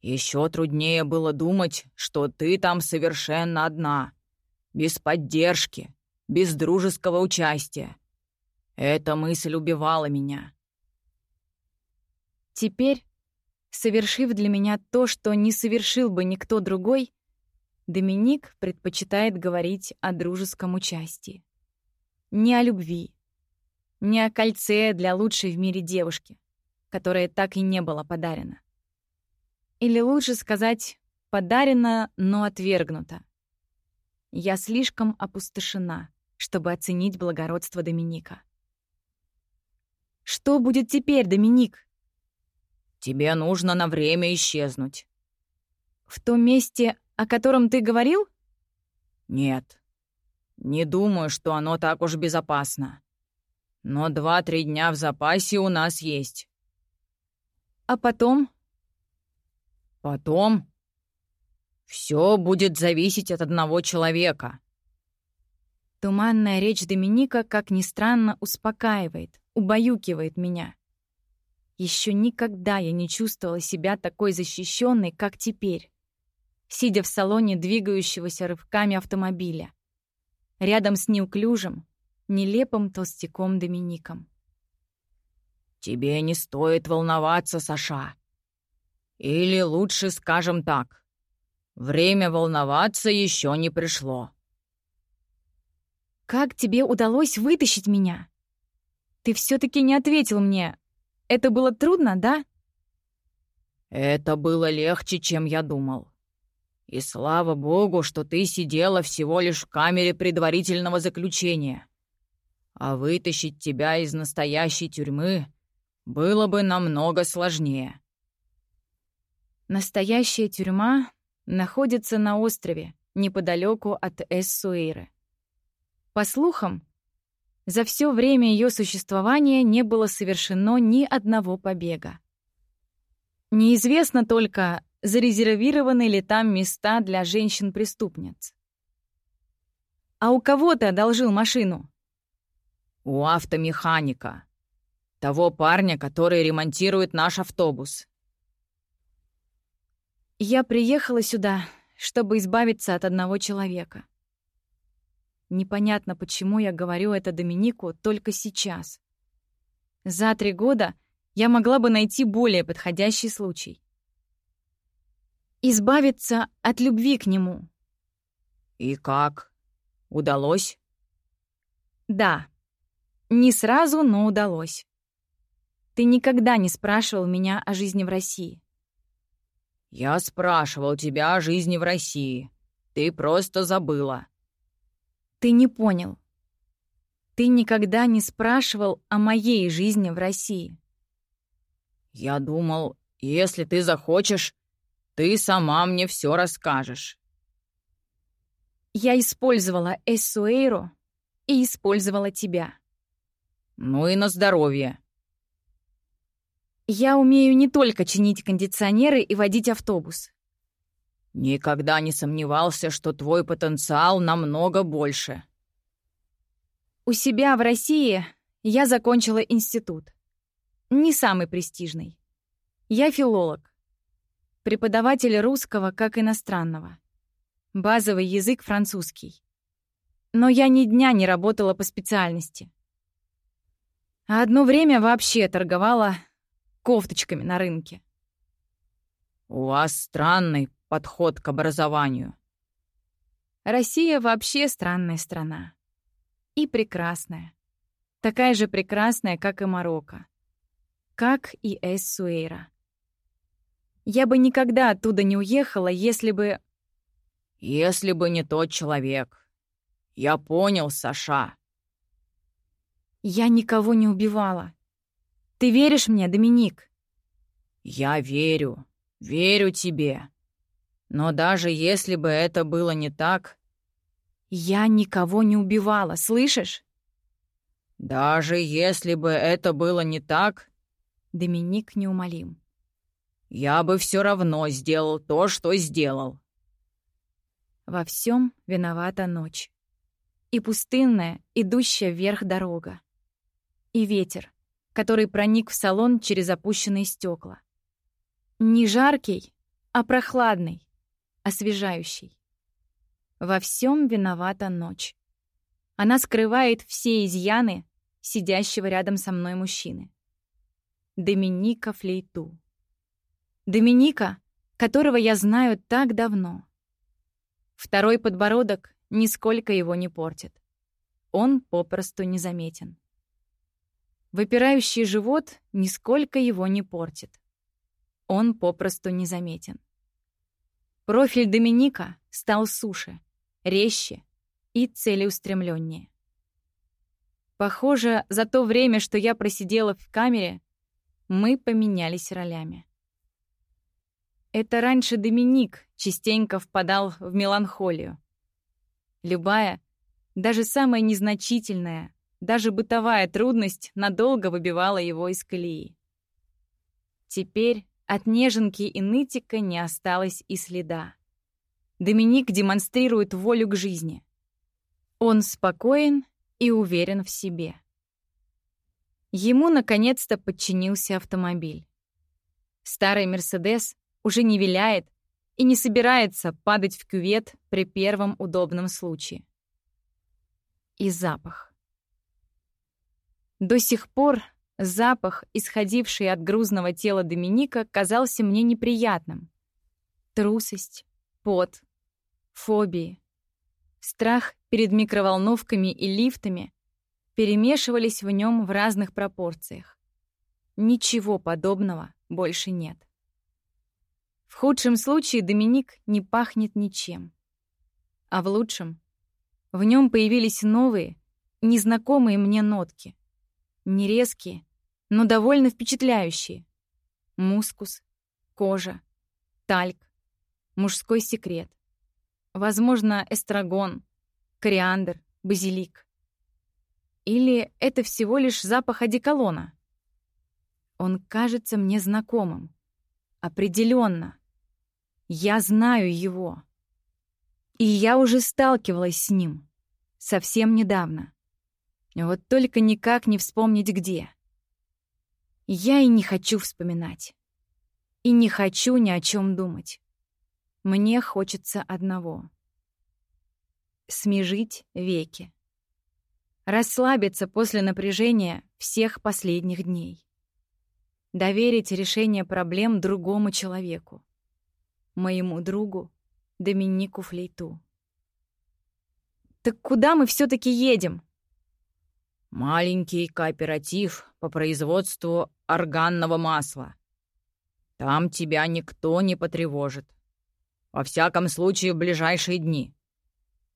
Еще труднее было думать, что ты там совершенно одна, без поддержки, без дружеского участия. Эта мысль убивала меня. Теперь, совершив для меня то, что не совершил бы никто другой, Доминик предпочитает говорить о дружеском участии. Не о любви, не о кольце для лучшей в мире девушки, которое так и не было подарено. Или лучше сказать, подарено, но отвергнуто. Я слишком опустошена, чтобы оценить благородство Доминика. «Что будет теперь, Доминик?» «Тебе нужно на время исчезнуть». «В том месте, о котором ты говорил?» «Нет. Не думаю, что оно так уж безопасно. Но два-три дня в запасе у нас есть». «А потом?» Потом все будет зависеть от одного человека. Туманная речь Доминика, как ни странно, успокаивает, убаюкивает меня. Еще никогда я не чувствовала себя такой защищенной, как теперь, сидя в салоне двигающегося рывками автомобиля, рядом с неуклюжим, нелепым толстяком Домиником. «Тебе не стоит волноваться, Саша», или лучше скажем так, время волноваться еще не пришло. «Как тебе удалось вытащить меня? Ты все-таки не ответил мне. Это было трудно, да?» «Это было легче, чем я думал. И слава богу, что ты сидела всего лишь в камере предварительного заключения. А вытащить тебя из настоящей тюрьмы было бы намного сложнее». Настоящая тюрьма находится на острове, неподалеку от Эссуэйры. По слухам, за все время ее существования не было совершено ни одного побега. Неизвестно только, зарезервированы ли там места для женщин-преступниц. «А у кого ты одолжил машину?» «У автомеханика. Того парня, который ремонтирует наш автобус. Я приехала сюда, чтобы избавиться от одного человека. Непонятно, почему я говорю это Доминику только сейчас. За три года я могла бы найти более подходящий случай. Избавиться от любви к нему. И как? Удалось? Да. Не сразу, но удалось. Ты никогда не спрашивал меня о жизни в России. «Я спрашивал тебя о жизни в России. Ты просто забыла». «Ты не понял. Ты никогда не спрашивал о моей жизни в России. Я думал, если ты захочешь, ты сама мне все расскажешь. Я использовала Эссуэйру и использовала тебя. Ну и на здоровье. Я умею не только чинить кондиционеры и водить автобус. Никогда не сомневался, что твой потенциал намного больше. У себя в России я закончила институт. Не самый престижный. Я филолог. Преподаватель русского как иностранного. Базовый язык французский. Но я ни дня не работала по специальности. А одно время вообще торговала кофточками на рынке. «У вас странный подход к образованию». Россия вообще странная страна. И прекрасная. Такая же прекрасная, как и Марокко. Как и Эссуэйра. Я бы никогда оттуда не уехала, если бы... Если бы не тот человек. Я понял, Саша. Я никого не убивала. Ты веришь мне, Доминик? Я верю. Верю тебе. Но даже если бы это было не так, я никого не убивала, слышишь? Даже если бы это было не так... Доминик неумолим. Я бы все равно сделал то, что сделал. Во всем виновата ночь. И пустынная, идущая вверх дорога. И ветер, который проник в салон через опущенные стекла. Не жаркий, а прохладный, освежающий. Во всем виновата ночь. Она скрывает все изъяны сидящего рядом со мной мужчины. Доминика Флейту. Доминика, которого я знаю так давно. Второй подбородок нисколько его не портит. Он попросту незаметен. Выпирающий живот нисколько его не портит. Он попросту незаметен. Профиль Доминика стал суше — резче и целеустремленнее. Похоже, за то время, что я просидела в камере, мы поменялись ролями. Это раньше Доминик частенько впадал в меланхолию. Любая, даже самая незначительная, даже бытовая трудность надолго выбивала его из колеи. Теперь от неженки и нытика не осталось и следа. Доминик демонстрирует волю к жизни. Он спокоен и уверен в себе. Ему наконец-то подчинился автомобиль. Старый «Мерседес» уже не виляет и не собирается падать в кювет при первом удобном случае. И запах. До сих пор запах, исходивший от грузного тела Доминика, казался мне неприятным. Трусость, пот, фобии, страх перед микроволновками и лифтами перемешивались в нем в разных пропорциях. Ничего подобного больше нет. В худшем случае Доминик не пахнет ничем. А в лучшем в нем появились новые, незнакомые мне нотки. Не резкие, но довольно впечатляющие. Мускус, кожа, тальк, мужской секрет. Возможно, эстрагон, кориандр, базилик. Или это всего лишь запах одеколона? Он кажется мне знакомым. Определенно. Я знаю его. И я уже сталкивалась с ним. Совсем недавно. Вот только никак не вспомнить где. Я и не хочу вспоминать. И не хочу ни о чем думать. Мне хочется одного — смежить веки. Расслабиться после напряжения всех последних дней. Доверить решение проблем другому человеку. Моему другу Доминику Флейту. «Так куда мы все таки едем?» «Маленький кооператив по производству органного масла. Там тебя никто не потревожит», во всяком случае, в ближайшие дни.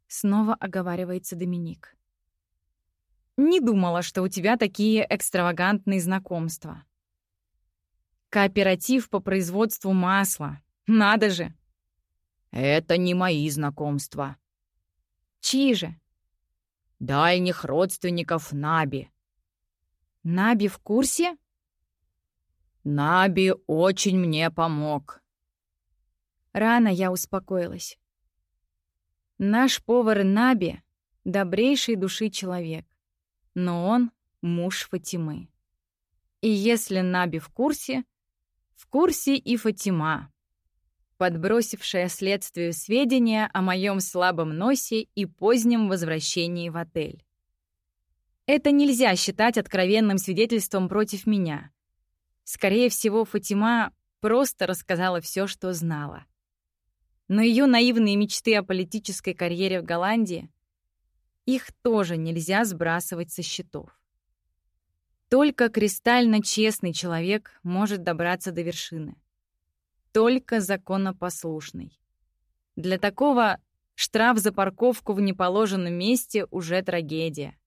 Снова оговаривается Доминик. Не думала, что у тебя такие экстравагантные знакомства. Кооператив по производству масла. Надо же. Это не мои знакомства. Чьи же? Дальних родственников Наби. Наби в курсе? Наби очень мне помог. Рано я успокоилась. Наш повар Наби — добрейший души человек, но он — муж Фатимы. И если Наби в курсе, в курсе и Фатима, подбросившая следствию сведения о моем слабом носе и позднем возвращении в отель. Это нельзя считать откровенным свидетельством против меня. Скорее всего, Фатима просто рассказала все, что знала. Но ее наивные мечты о политической карьере в Голландии, их тоже нельзя сбрасывать со счетов. Только кристально честный человек может добраться до вершины. Только законопослушный. Для такого штраф за парковку в неположенном месте уже трагедия.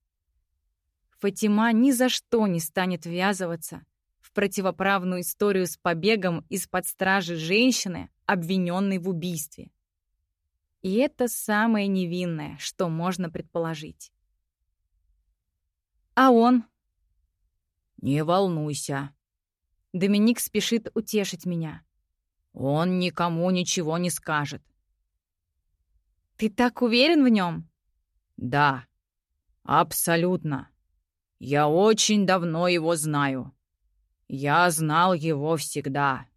Фатима ни за что не станет ввязываться в противоправную историю с побегом из-под стражи женщины, обвиненной в убийстве. И это самое невинное, что можно предположить. А он? Не волнуйся. Доминик спешит утешить меня. Он никому ничего не скажет. Ты так уверен в нем? Да, абсолютно. Я очень давно его знаю. Я знал его всегда.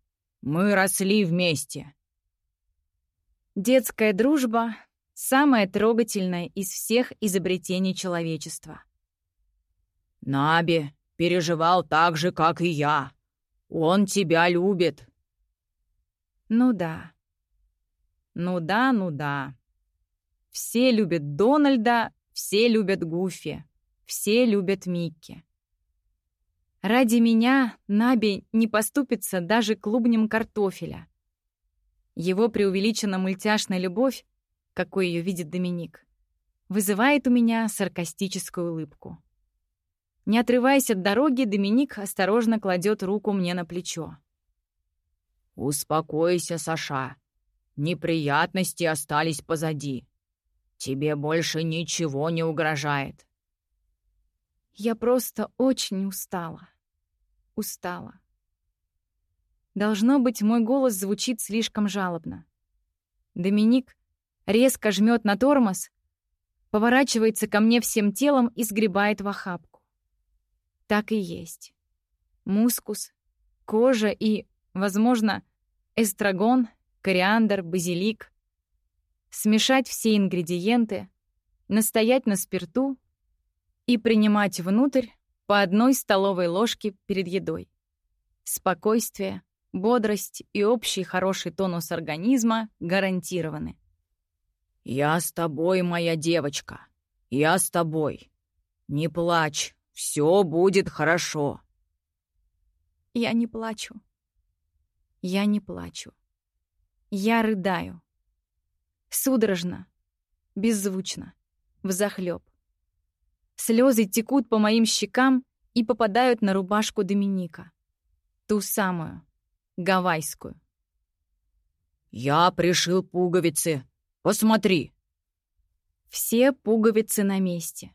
Мы росли вместе. Детская дружба — самая трогательная из всех изобретений человечества. Наби переживал так же, как и я. Он тебя любит. Ну да. Ну да, ну да. Все любят Дональда, все любят Гуфи, все любят Микки. Ради меня Наби не поступится даже клубнем картофеля. Его преувеличенно мультяшная любовь, какой ее видит Доминик, вызывает у меня саркастическую улыбку. Не отрываясь от дороги, Доминик осторожно кладет руку мне на плечо. «Успокойся, Саша. Неприятности остались позади. Тебе больше ничего не угрожает». Я просто очень устала устала. Должно быть, мой голос звучит слишком жалобно. Доминик резко жмет на тормоз, поворачивается ко мне всем телом и сгребает в охапку. Так и есть. Мускус, кожа и, возможно, эстрагон, кориандр, базилик. Смешать все ингредиенты, настоять на спирту и принимать внутрь по одной столовой ложке перед едой. Спокойствие, бодрость и общий хороший тонус организма гарантированы. «Я с тобой, моя девочка. Я с тобой. Не плачь, все будет хорошо». Я не плачу. Я не плачу. Я рыдаю. Судорожно, беззвучно, взахлёб. Слезы текут по моим щекам и попадают на рубашку Доминика. Ту самую, гавайскую. «Я пришил пуговицы. Посмотри!» Все пуговицы на месте.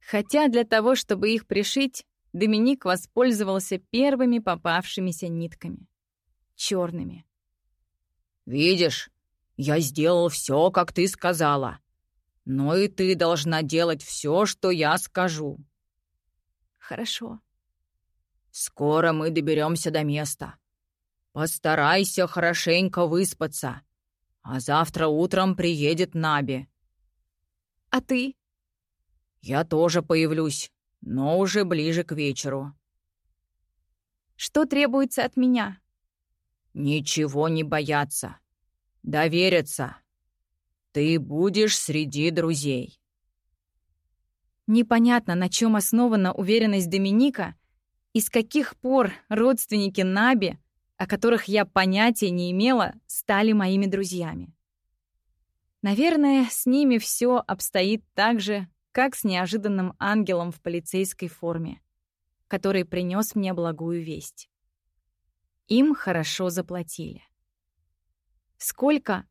Хотя для того, чтобы их пришить, Доминик воспользовался первыми попавшимися нитками. Черными. «Видишь, я сделал все, как ты сказала. Но и ты должна делать все, что я скажу. Хорошо. Скоро мы доберемся до места. Постарайся хорошенько выспаться. А завтра утром приедет Наби. А ты? Я тоже появлюсь, но уже ближе к вечеру. Что требуется от меня? Ничего не бояться. Довериться. Ты будешь среди друзей. Непонятно, на чем основана уверенность Доминика и с каких пор родственники Наби, о которых я понятия не имела, стали моими друзьями. Наверное, с ними все обстоит так же, как с неожиданным ангелом в полицейской форме, который принес мне благую весть. Им хорошо заплатили. Сколько?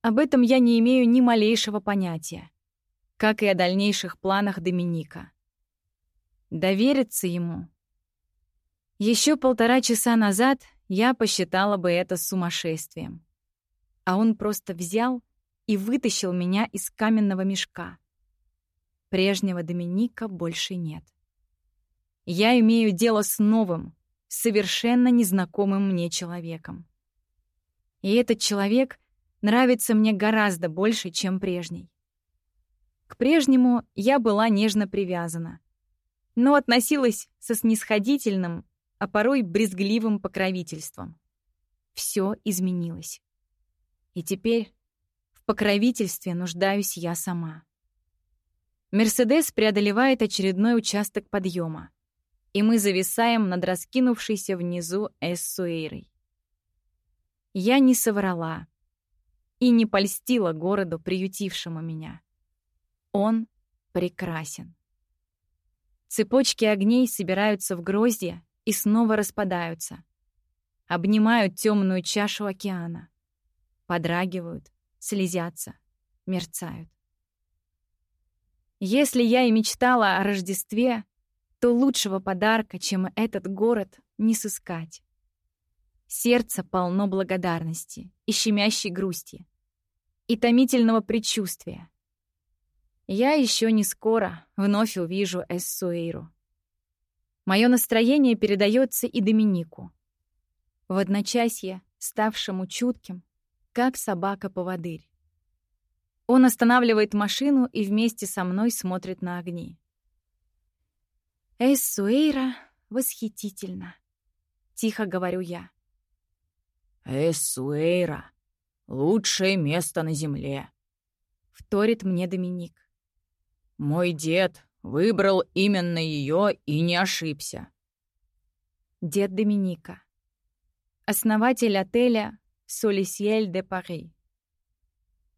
Об этом я не имею ни малейшего понятия, как и о дальнейших планах Доминика. Довериться ему. Еще полтора часа назад я посчитала бы это сумасшествием. А он просто взял и вытащил меня из каменного мешка. Прежнего Доминика больше нет. Я имею дело с новым, совершенно незнакомым мне человеком. И этот человек нравится мне гораздо больше, чем прежний. К прежнему я была нежно привязана, но относилась со снисходительным, а порой брезгливым покровительством. Все изменилось. И теперь в покровительстве нуждаюсь я сама. Мерседес преодолевает очередной участок подъема, и мы зависаем над раскинувшейся внизу Эссуэйрой. Я не соврала и не польстила городу, приютившему меня. Он прекрасен. Цепочки огней собираются в гроздья и снова распадаются. Обнимают темную чашу океана. Подрагивают, слезятся, мерцают. Если я и мечтала о Рождестве, то лучшего подарка, чем этот город, не сыскать. Сердце полно благодарности и щемящей грусти, и томительного предчувствия. Я еще не скоро вновь увижу Эссуэйру. Мое настроение передается и Доминику. В одночасье ставшему чутким, как собака-поводырь. Он останавливает машину и вместе со мной смотрит на огни. «Эссуэйра восхитительно», — тихо говорю я. «Эссуэйра — лучшее место на земле», — вторит мне Доминик. «Мой дед выбрал именно ее и не ошибся». Дед Доминика. Основатель отеля Солисьель де Пари.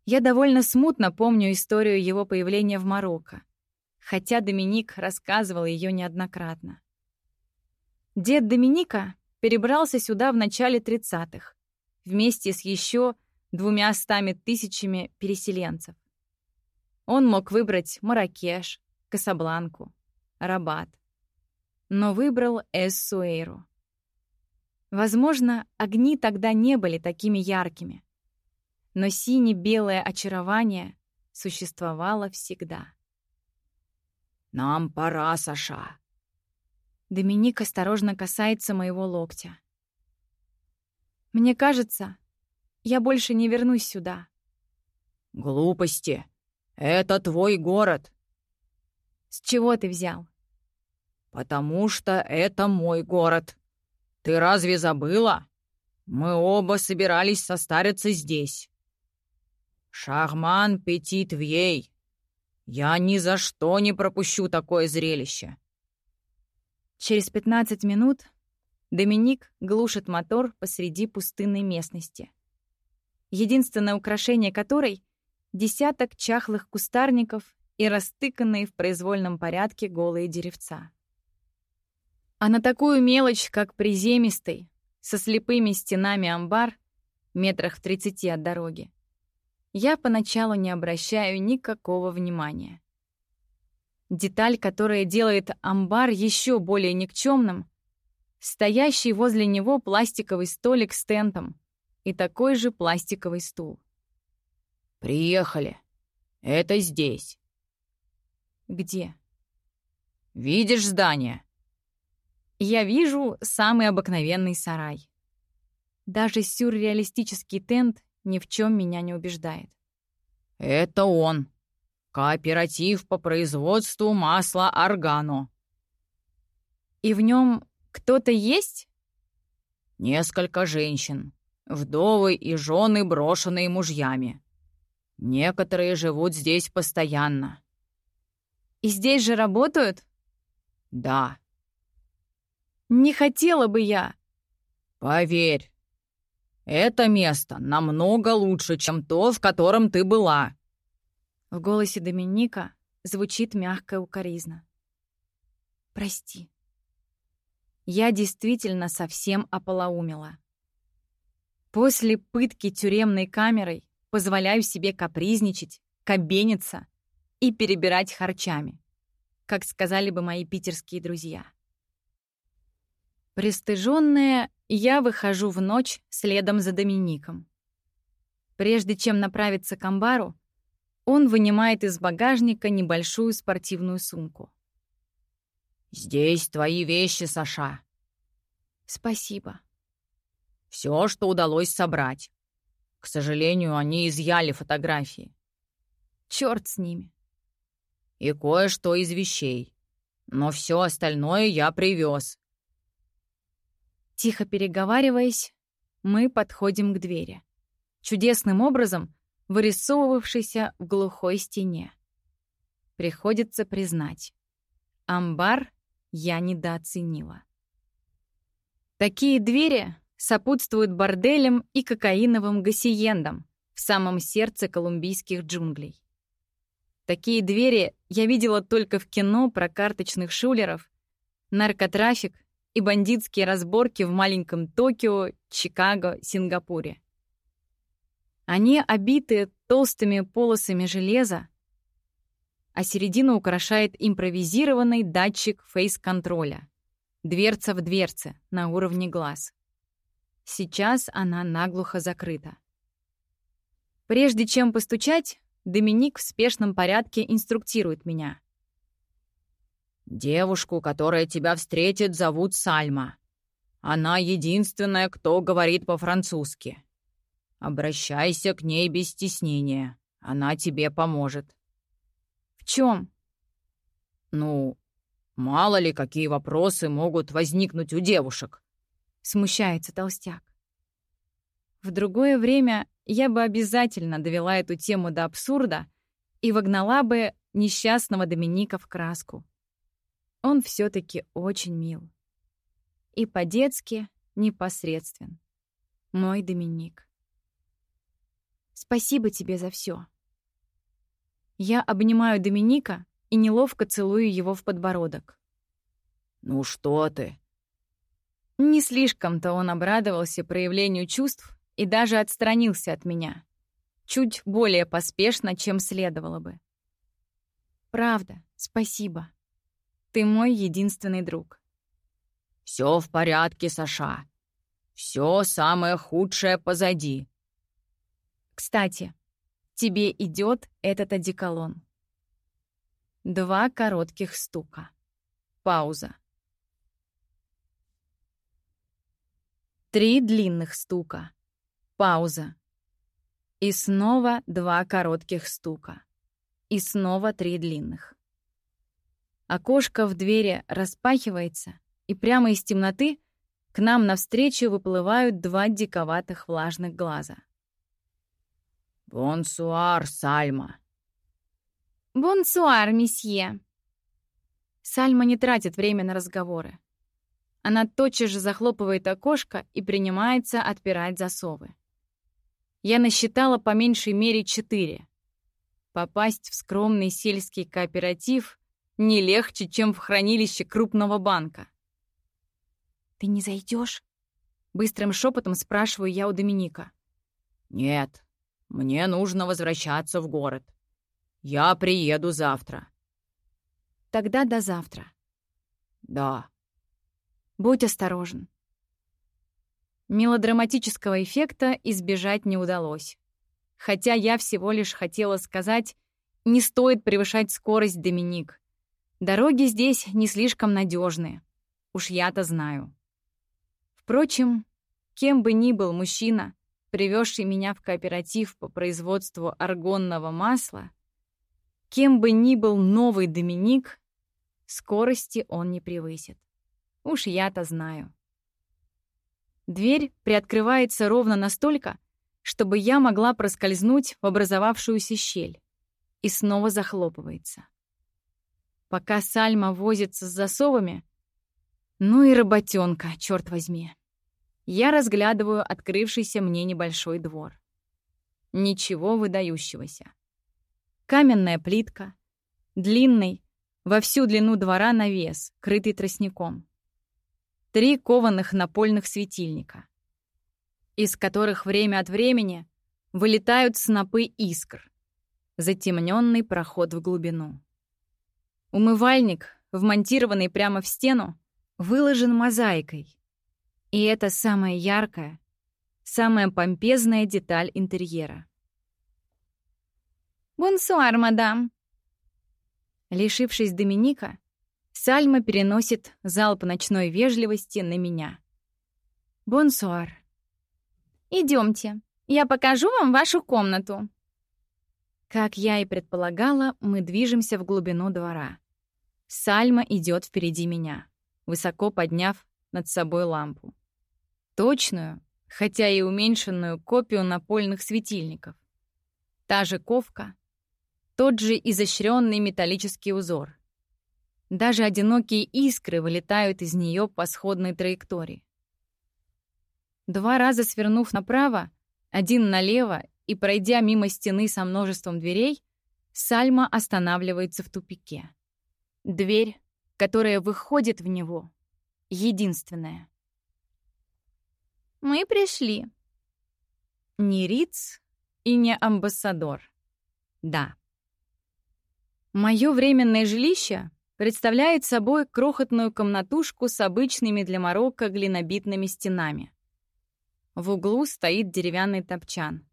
Я довольно смутно помню историю его появления в Марокко, хотя Доминик рассказывал ее неоднократно. Дед Доминика перебрался сюда в начале 30-х, вместе с еще двумя стами тысячами переселенцев. Он мог выбрать Маракеш, Касабланку, Рабат, но выбрал Эссуэйру. Возможно, огни тогда не были такими яркими, но сине-белое очарование существовало всегда. «Нам пора, Саша!» Доминик осторожно касается моего локтя. «Мне кажется, я больше не вернусь сюда». «Глупости! Это твой город!» «С чего ты взял?» «Потому что это мой город!» «Ты разве забыла? Мы оба собирались состариться здесь. Шахман Петит Вьей. Я ни за что не пропущу такое зрелище». Через 15 минут Доминик глушит мотор посреди пустынной местности. Единственное украшение которой — десяток чахлых кустарников и растыканные в произвольном порядке голые деревца. А на такую мелочь, как приземистый, со слепыми стенами амбар, метрах в тридцати от дороги, я поначалу не обращаю никакого внимания. Деталь, которая делает амбар еще более никчемным, стоящий возле него пластиковый столик с тентом и такой же пластиковый стул. «Приехали. Это здесь». «Где?» «Видишь здание?» Я вижу самый обыкновенный сарай. Даже сюрреалистический тент ни в чем меня не убеждает. «Это он. Кооператив по производству масла органо». «И в нем кто-то есть?» «Несколько женщин. Вдовы и жены, брошенные мужьями. Некоторые живут здесь постоянно». «И здесь же работают?» «Да». Не хотела бы я. Поверь, это место намного лучше, чем то, в котором ты была. В голосе Доминика звучит мягкая укоризна. «Прости». Я действительно совсем ополоумела. После пытки тюремной камерой позволяю себе капризничать, кабениться и перебирать харчами, как сказали бы мои питерские друзья. Престыженная, я выхожу в ночь следом за Домиником. Прежде чем направиться к амбару, он вынимает из багажника небольшую спортивную сумку. «Здесь твои вещи, Саша». «Спасибо». «Все, что удалось собрать. К сожалению, они изъяли фотографии». «Черт с ними». «И кое-что из вещей. Но все остальное я привез. Тихо переговариваясь, мы подходим к двери, чудесным образом вырисовывавшейся в глухой стене. Приходится признать, амбар я недооценила. Такие двери сопутствуют борделям и кокаиновым гасиендам в самом сердце колумбийских джунглей. Такие двери я видела только в кино про карточных шулеров, наркотрафик и бандитские разборки в маленьком Токио, Чикаго, Сингапуре. Они обиты толстыми полосами железа, а середину украшает импровизированный датчик фейс-контроля. Дверца в дверце на уровне глаз. Сейчас она наглухо закрыта. Прежде чем постучать, Доминик в спешном порядке инструктирует меня. «Девушку, которая тебя встретит, зовут Сальма. Она единственная, кто говорит по-французски. Обращайся к ней без стеснения. Она тебе поможет». «В чем?» «Ну, мало ли, какие вопросы могут возникнуть у девушек», — смущается толстяк. В другое время я бы обязательно довела эту тему до абсурда и вогнала бы несчастного Доминика в краску. Он все таки очень мил. И по-детски непосредствен. Мой Доминик. Спасибо тебе за все. Я обнимаю Доминика и неловко целую его в подбородок. «Ну что ты?» Не слишком-то он обрадовался проявлению чувств и даже отстранился от меня. Чуть более поспешно, чем следовало бы. Правда, спасибо. Ты мой единственный друг. Все в порядке, Саша. Все самое худшее позади. Кстати, тебе идет этот одеколон. Два коротких стука. Пауза. Три длинных стука. Пауза. И снова два коротких стука. И снова три длинных. Окошко в двери распахивается, и прямо из темноты к нам навстречу выплывают два диковатых влажных глаза. «Бонсуар, Сальма!» «Бонсуар, месье!» Сальма не тратит время на разговоры. Она тотчас же захлопывает окошко и принимается отпирать засовы. Я насчитала по меньшей мере четыре. Попасть в скромный сельский кооператив не легче, чем в хранилище крупного банка. «Ты не зайдешь? Быстрым шепотом спрашиваю я у Доминика. «Нет, мне нужно возвращаться в город. Я приеду завтра». «Тогда до завтра». «Да». «Будь осторожен». Мелодраматического эффекта избежать не удалось. Хотя я всего лишь хотела сказать, не стоит превышать скорость, Доминик. Дороги здесь не слишком надежные. Уж я-то знаю. Впрочем, кем бы ни был мужчина, привезший меня в кооператив по производству аргонного масла, кем бы ни был новый Доминик, скорости он не превысит. Уж я-то знаю. Дверь приоткрывается ровно настолько, чтобы я могла проскользнуть в образовавшуюся щель, и снова захлопывается. Пока Сальма возится с засовами, ну и работенка, черт возьми. Я разглядываю открывшийся мне небольшой двор. Ничего выдающегося. Каменная плитка, Длинный, во всю длину двора навес, крытый тростником. Три кованых напольных светильника, из которых время от времени вылетают снопы искр. Затемненный проход в глубину. Умывальник, вмонтированный прямо в стену, выложен мозаикой. И это самая яркая, самая помпезная деталь интерьера. «Бонсуар, мадам!» Лишившись Доминика, Сальма переносит залп ночной вежливости на меня. «Бонсуар». «Идемте, я покажу вам вашу комнату». Как я и предполагала, мы движемся в глубину двора. Сальма идет впереди меня, высоко подняв над собой лампу. Точную, хотя и уменьшенную копию напольных светильников. Та же ковка, тот же изощренный металлический узор. Даже одинокие искры вылетают из нее по сходной траектории. Два раза свернув направо, один налево и пройдя мимо стены со множеством дверей, Сальма останавливается в тупике. Дверь, которая выходит в него, единственная. «Мы пришли». Не Риц и не Амбассадор. Да. Мое временное жилище представляет собой крохотную комнатушку с обычными для Марокко глинобитными стенами. В углу стоит деревянный топчан,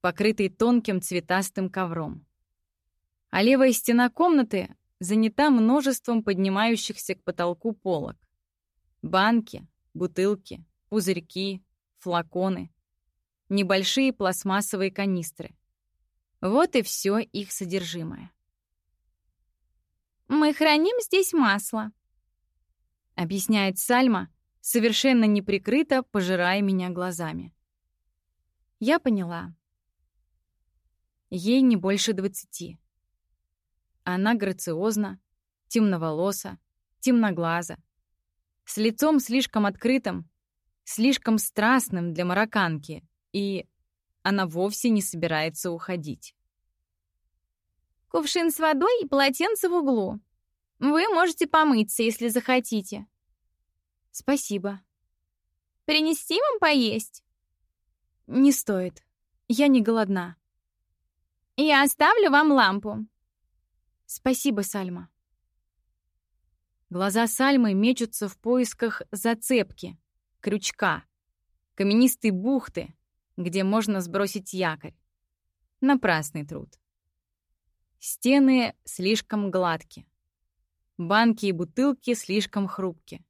покрытый тонким цветастым ковром. А левая стена комнаты занята множеством поднимающихся к потолку полок. Банки, бутылки, пузырьки, флаконы, небольшие пластмассовые канистры. Вот и все их содержимое. «Мы храним здесь масло», — объясняет Сальма, совершенно неприкрыто пожирая меня глазами. Я поняла. Ей не больше двадцати. Она грациозна, темноволоса, темноглаза, с лицом слишком открытым, слишком страстным для марокканки, и она вовсе не собирается уходить. «Кувшин с водой и полотенце в углу. Вы можете помыться, если захотите». «Спасибо». «Принести вам поесть?» «Не стоит. Я не голодна». «Я оставлю вам лампу. Спасибо, Сальма. Глаза Сальмы мечутся в поисках зацепки, крючка, каменистой бухты, где можно сбросить якорь. Напрасный труд. Стены слишком гладкие. Банки и бутылки слишком хрупкие.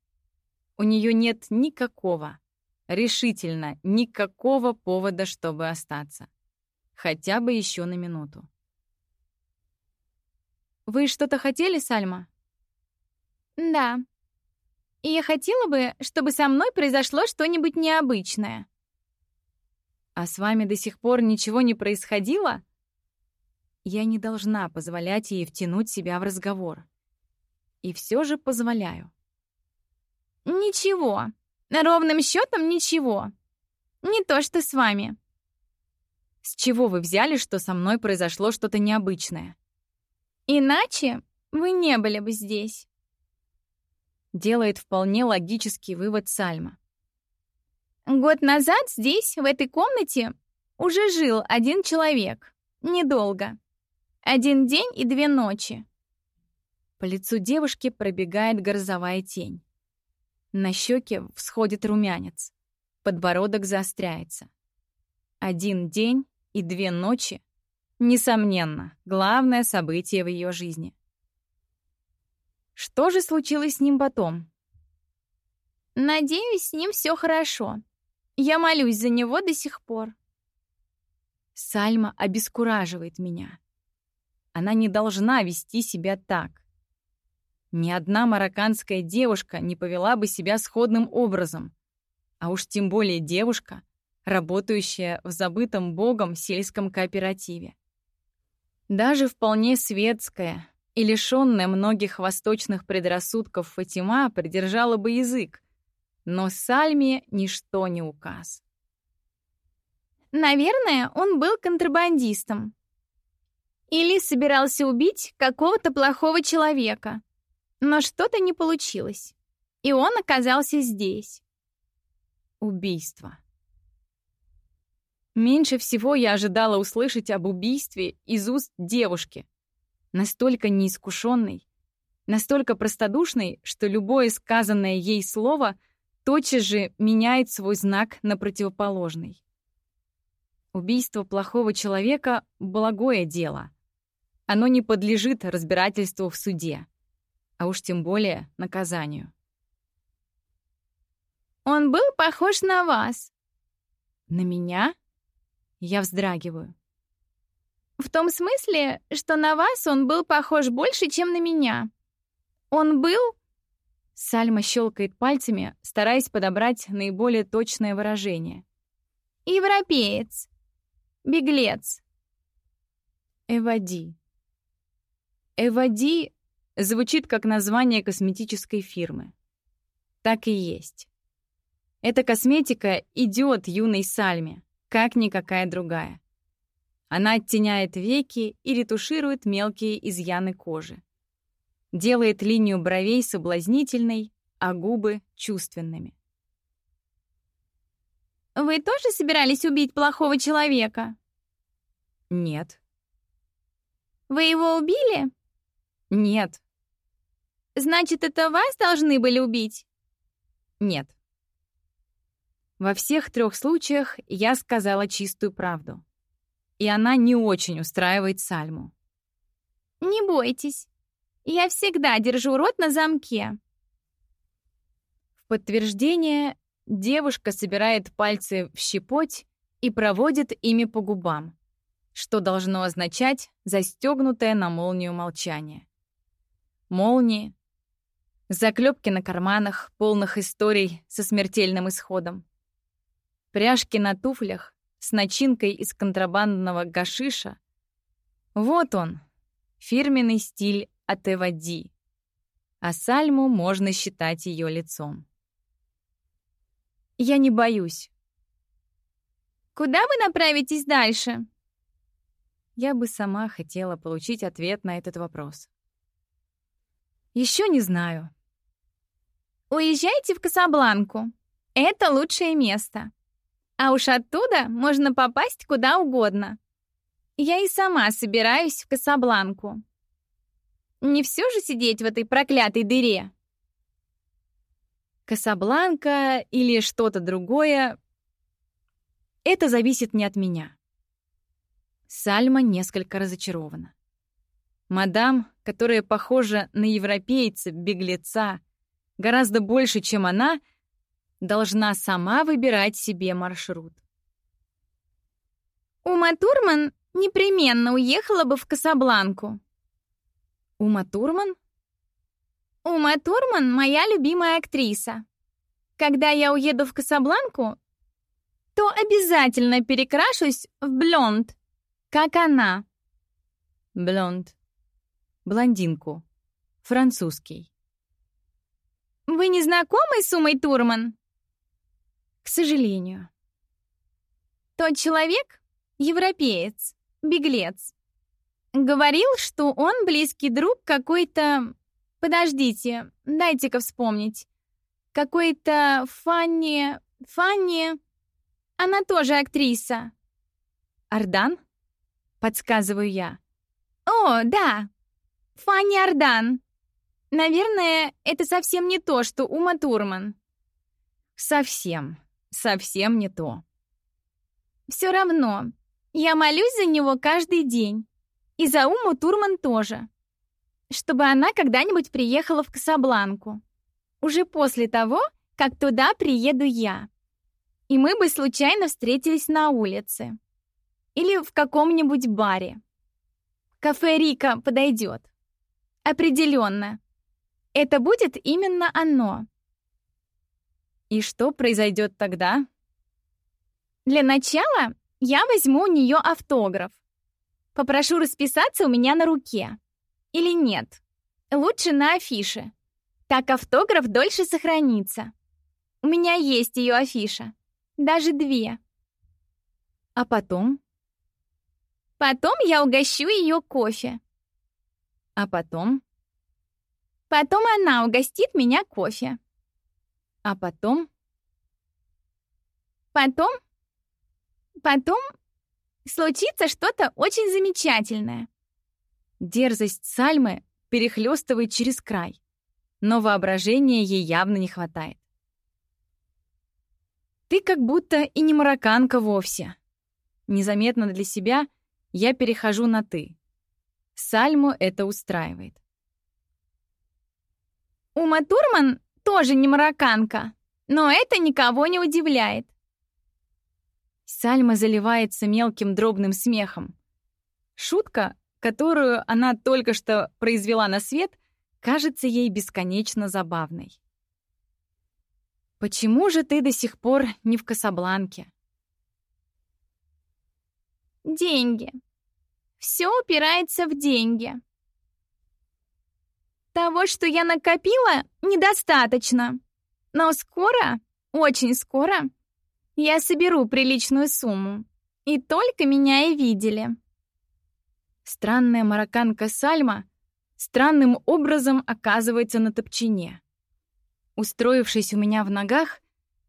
У нее нет никакого, решительно никакого повода, чтобы остаться. Хотя бы еще на минуту. Вы что-то хотели, Сальма? Да. И я хотела бы, чтобы со мной произошло что-нибудь необычное. А с вами до сих пор ничего не происходило? Я не должна позволять ей втянуть себя в разговор. И все же позволяю. Ничего. Ровным счетом ничего. Не то, что с вами. С чего вы взяли, что со мной произошло что-то необычное? Иначе вы не были бы здесь. Делает вполне логический вывод Сальма. Год назад здесь, в этой комнате, уже жил один человек. Недолго. Один день и две ночи. По лицу девушки пробегает грозовая тень. На щеке всходит румянец. Подбородок заостряется. Один день и две ночи Несомненно, главное событие в ее жизни. Что же случилось с ним потом? Надеюсь, с ним все хорошо. Я молюсь за него до сих пор. Сальма обескураживает меня. Она не должна вести себя так. Ни одна марокканская девушка не повела бы себя сходным образом. А уж тем более девушка, работающая в забытом богом сельском кооперативе. Даже вполне светская и лишённая многих восточных предрассудков Фатима придержала бы язык, но Сальме ничто не указ. Наверное, он был контрабандистом. Или собирался убить какого-то плохого человека. Но что-то не получилось. И он оказался здесь. Убийство. Меньше всего я ожидала услышать об убийстве из уст девушки. Настолько неискушенной, настолько простодушной, что любое сказанное ей слово тотчас же меняет свой знак на противоположный. Убийство плохого человека — благое дело. Оно не подлежит разбирательству в суде, а уж тем более наказанию. «Он был похож на вас». «На меня?» Я вздрагиваю. «В том смысле, что на вас он был похож больше, чем на меня. Он был...» Сальма щелкает пальцами, стараясь подобрать наиболее точное выражение. «Европеец. Беглец». Эвади. Эвади звучит как название косметической фирмы. Так и есть. Эта косметика идет юной Сальме, как никакая другая. Она оттеняет веки и ретуширует мелкие изъяны кожи. Делает линию бровей соблазнительной, а губы — чувственными. «Вы тоже собирались убить плохого человека?» «Нет». «Вы его убили?» «Нет». «Значит, это вас должны были убить?» «Нет». Во всех трех случаях я сказала чистую правду. И она не очень устраивает Сальму. «Не бойтесь. Я всегда держу рот на замке». В подтверждение девушка собирает пальцы в щепоть и проводит ими по губам, что должно означать застегнутое на молнию молчание. Молнии, заклепки на карманах, полных историй со смертельным исходом, пряжки на туфлях с начинкой из контрабандного гашиша. Вот он, фирменный стиль от Эвади. А Сальму можно считать ее лицом. Я не боюсь. Куда вы направитесь дальше? Я бы сама хотела получить ответ на этот вопрос. Еще не знаю. Уезжайте в Касабланку. Это лучшее место. А уж оттуда можно попасть куда угодно. Я и сама собираюсь в Касабланку. Не все же сидеть в этой проклятой дыре. Касабланка или что-то другое — это зависит не от меня. Сальма несколько разочарована. Мадам, которая похожа на европейца-беглеца гораздо больше, чем она — должна сама выбирать себе маршрут. Ума Турман непременно уехала бы в Касабланку. Ума Турман? Ума Турман — моя любимая актриса. Когда я уеду в Касабланку, то обязательно перекрашусь в блонд, как она. Блонд. Блондинку. Французский. Вы не знакомы с Умой Турман? К сожалению. Тот человек — европеец, беглец. Говорил, что он близкий друг какой-то... Подождите, дайте-ка вспомнить. Какой-то Фанни... Фанни... Она тоже актриса. Ардан? Подсказываю я. О, да. Фанни Ардан. Наверное, это совсем не то, что Ума Турман. Совсем совсем не то. Все равно, я молюсь за него каждый день. И за Уму Турман тоже. Чтобы она когда-нибудь приехала в Касабланку. Уже после того, как туда приеду я. И мы бы случайно встретились на улице. Или в каком-нибудь баре. Кафе Рика подойдет. Определенно. Это будет именно оно. И что произойдет тогда? Для начала я возьму у нее автограф. Попрошу расписаться у меня на руке. Или нет? Лучше на афише. Так автограф дольше сохранится. У меня есть ее афиша. Даже две. А потом? Потом я угощу ее кофе. А потом? Потом она угостит меня кофе. А потом? Потом? Потом случится что-то очень замечательное. Дерзость Сальмы перехлестывает через край, но воображения ей явно не хватает. Ты как будто и не марокканка вовсе. Незаметно для себя я перехожу на «ты». Сальму это устраивает. Ума Турман тоже не марокканка, но это никого не удивляет. Сальма заливается мелким дробным смехом. Шутка, которую она только что произвела на свет, кажется ей бесконечно забавной. «Почему же ты до сих пор не в Касабланке?» Деньги. Все упирается в деньги. Того, что я накопила, недостаточно. Но скоро, очень скоро, я соберу приличную сумму. И только меня и видели. Странная марокканка Сальма странным образом оказывается на топчине. Устроившись у меня в ногах,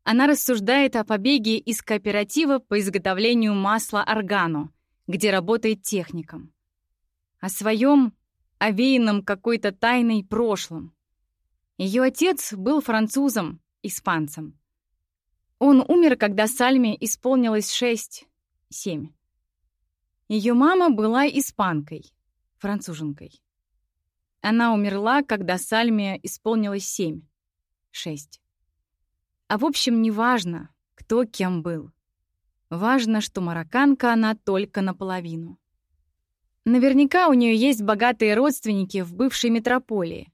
она рассуждает о побеге из кооператива по изготовлению масла органу, где работает техником. О своем овеянном какой-то тайной прошлом. Ее отец был французом, испанцем. Он умер, когда Сальме исполнилось шесть-семь. Ее мама была испанкой, француженкой. Она умерла, когда Сальме исполнилось семь, шесть. А в общем, не важно, кто кем был. Важно, что марокканка она только наполовину. Наверняка у нее есть богатые родственники в бывшей метрополии.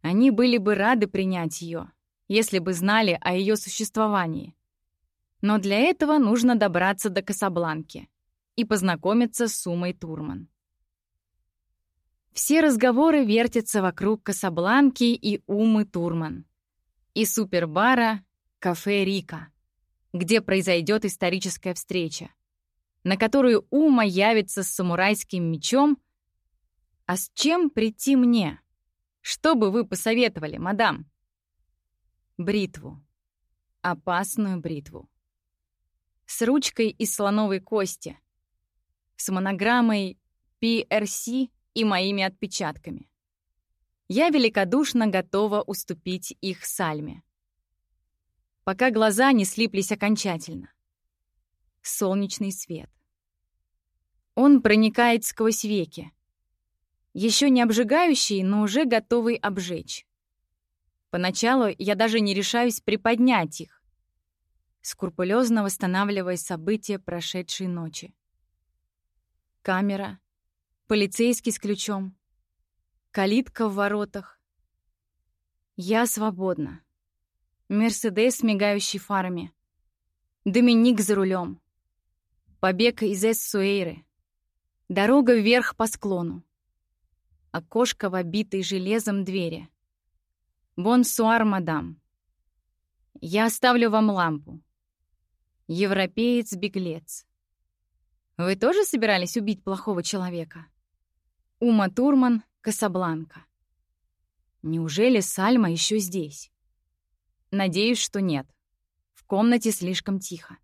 Они были бы рады принять ее если бы знали о ее существовании. Но для этого нужно добраться до Касабланки и познакомиться с Сумой Турман. Все разговоры вертятся вокруг Касабланки и Умы Турман. И супербара «Кафе Рика», где произойдет историческая встреча, на которую Ума явится с самурайским мечом. А с чем прийти мне? Что бы вы посоветовали, мадам? Бритву. Опасную бритву. С ручкой из слоновой кости. С монограммой PRC и моими отпечатками. Я великодушно готова уступить их Сальме. Пока глаза не слиплись окончательно. Солнечный свет. Он проникает сквозь веки. Еще не обжигающий, но уже готовый обжечь. Поначалу я даже не решаюсь приподнять их, скрупулезно восстанавливая события прошедшей ночи. Камера, полицейский с ключом, калитка в воротах. Я свободна. Мерседес с мигающей фарами. Доминик за рулем. Побег из Эссуэйры. Дорога вверх по склону. Окошко в обитой железом двери. Бонсуар, мадам. Я оставлю вам лампу. Европеец-беглец. Вы тоже собирались убить плохого человека? Ума Турман, Касабланка. Неужели Сальма еще здесь? Надеюсь, что нет. В комнате слишком тихо.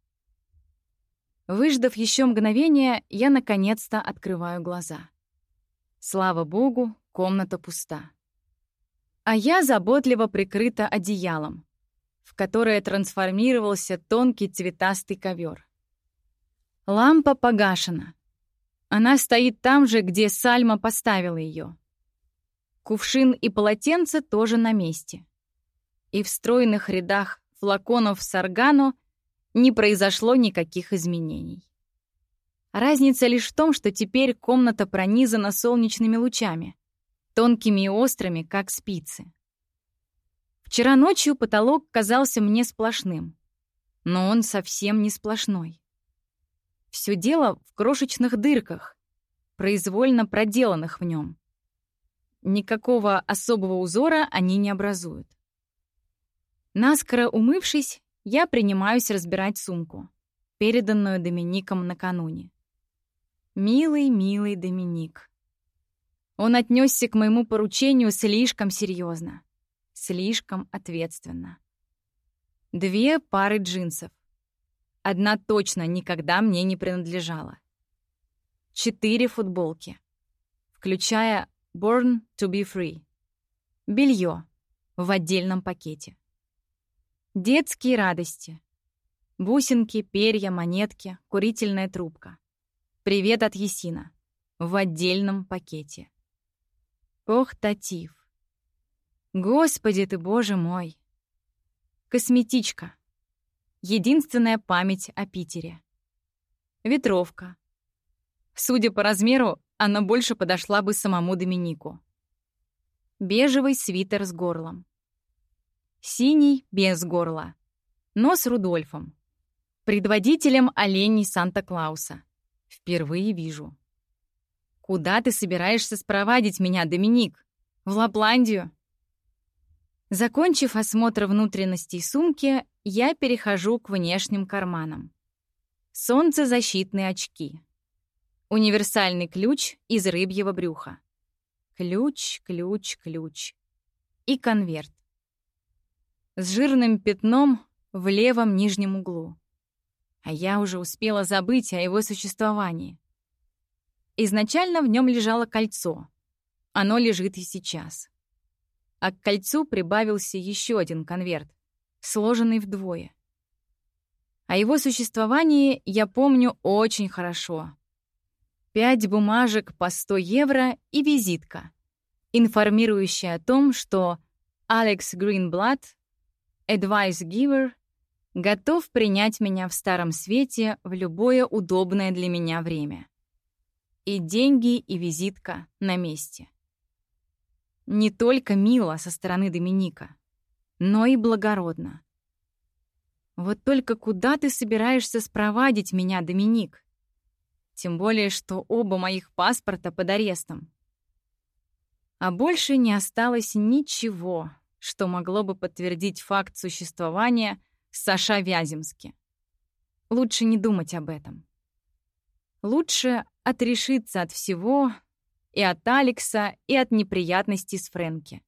Выждав еще мгновение, я наконец-то открываю глаза. Слава богу, комната пуста а я заботливо прикрыта одеялом, в которое трансформировался тонкий цветастый ковер. Лампа погашена. Она стоит там же, где Сальма поставила ее. Кувшин и полотенце тоже на месте. И в стройных рядах флаконов с органо не произошло никаких изменений. Разница лишь в том, что теперь комната пронизана солнечными лучами, тонкими и острыми, как спицы. Вчера ночью потолок казался мне сплошным, но он совсем не сплошной. Все дело в крошечных дырках, произвольно проделанных в нем. Никакого особого узора они не образуют. Наскоро умывшись, я принимаюсь разбирать сумку, переданную Домиником накануне. Милый, милый Доминик. Он отнесся к моему поручению слишком серьезно, слишком ответственно. Две пары джинсов. Одна точно никогда мне не принадлежала. Четыре футболки, включая Born to be Free. Белье в отдельном пакете. Детские радости. Бусинки, перья, монетки, курительная трубка. Привет от Есина. В отдельном пакете. Похтатив. Господи ты, боже мой. Косметичка. Единственная память о Питере. Ветровка. Судя по размеру, она больше подошла бы самому Доминику. Бежевый свитер с горлом. Синий без горла. Но с Рудольфом. Предводителем оленей Санта-Клауса. Впервые вижу. Куда ты собираешься спровадить меня, Доминик? В Лапландию? Закончив осмотр внутренностей сумки, я перехожу к внешним карманам. Солнцезащитные очки. Универсальный ключ из рыбьего брюха. Ключ, ключ, ключ. И конверт. С жирным пятном в левом нижнем углу. А я уже успела забыть о его существовании. Изначально в нем лежало кольцо. Оно лежит и сейчас. А к кольцу прибавился еще один конверт, сложенный вдвое. О его существовании я помню очень хорошо. Пять бумажек по 100 евро и визитка, информирующая о том, что Алекс Гринблад, advice giver, готов принять меня в Старом Свете в любое удобное для меня время. И деньги, и визитка на месте. Не только мило со стороны Доминика, но и благородно. Вот только куда ты собираешься спровадить меня, Доминик? Тем более, что оба моих паспорта под арестом. А больше не осталось ничего, что могло бы подтвердить факт существования Саша Вяземски. Лучше не думать об этом. Лучше отрешиться от всего, и от Алекса, и от неприятностей с Фрэнки.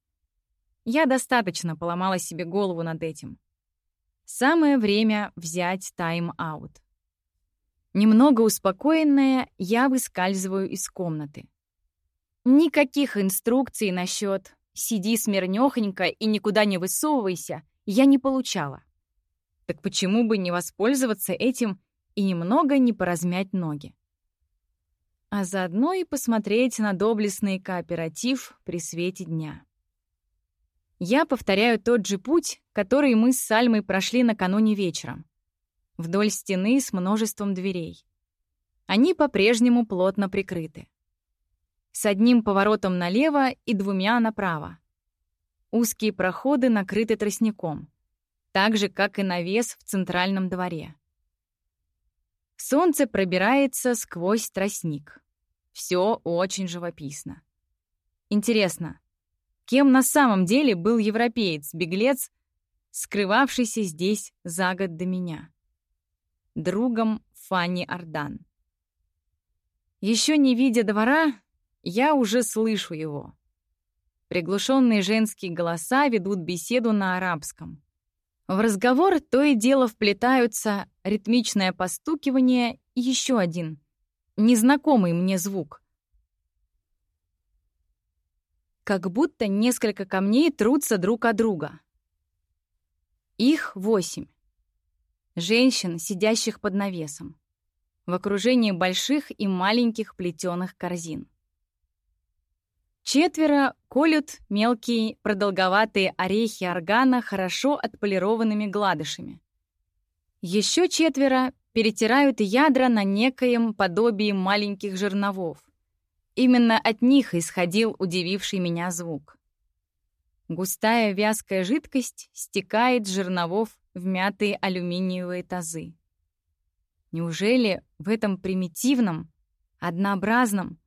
Я достаточно поломала себе голову над этим. Самое время взять тайм-аут. Немного успокоенная, я выскальзываю из комнаты. Никаких инструкций насчет «сиди смирнёхонько и никуда не высовывайся» я не получала. Так почему бы не воспользоваться этим и немного не поразмять ноги? А заодно и посмотреть на доблестный кооператив при свете дня. Я повторяю тот же путь, который мы с Сальмой прошли накануне вечером вдоль стены с множеством дверей. Они по-прежнему плотно прикрыты. С одним поворотом налево и двумя направо. Узкие проходы накрыты тростником, так же, как и навес в центральном дворе. Солнце пробирается сквозь тростник. Все очень живописно. Интересно, кем на самом деле был европеец-беглец, скрывавшийся здесь за год до меня? другом Фанни Ардан. Еще не видя двора, я уже слышу его. Приглушенные женские голоса ведут беседу на арабском. В разговор то и дело вплетаются ритмичное постукивание и еще один, незнакомый мне звук. Как будто несколько камней трутся друг о друга. Их восемь женщин, сидящих под навесом, в окружении больших и маленьких плетеных корзин. Четверо колют мелкие продолговатые орехи органа хорошо отполированными гладышами. Еще четверо перетирают ядра на некоем подобии маленьких жерновов. Именно от них исходил удививший меня звук. Густая вязкая жидкость стекает с жерновов в мятые алюминиевые тазы. Неужели в этом примитивном, однообразном,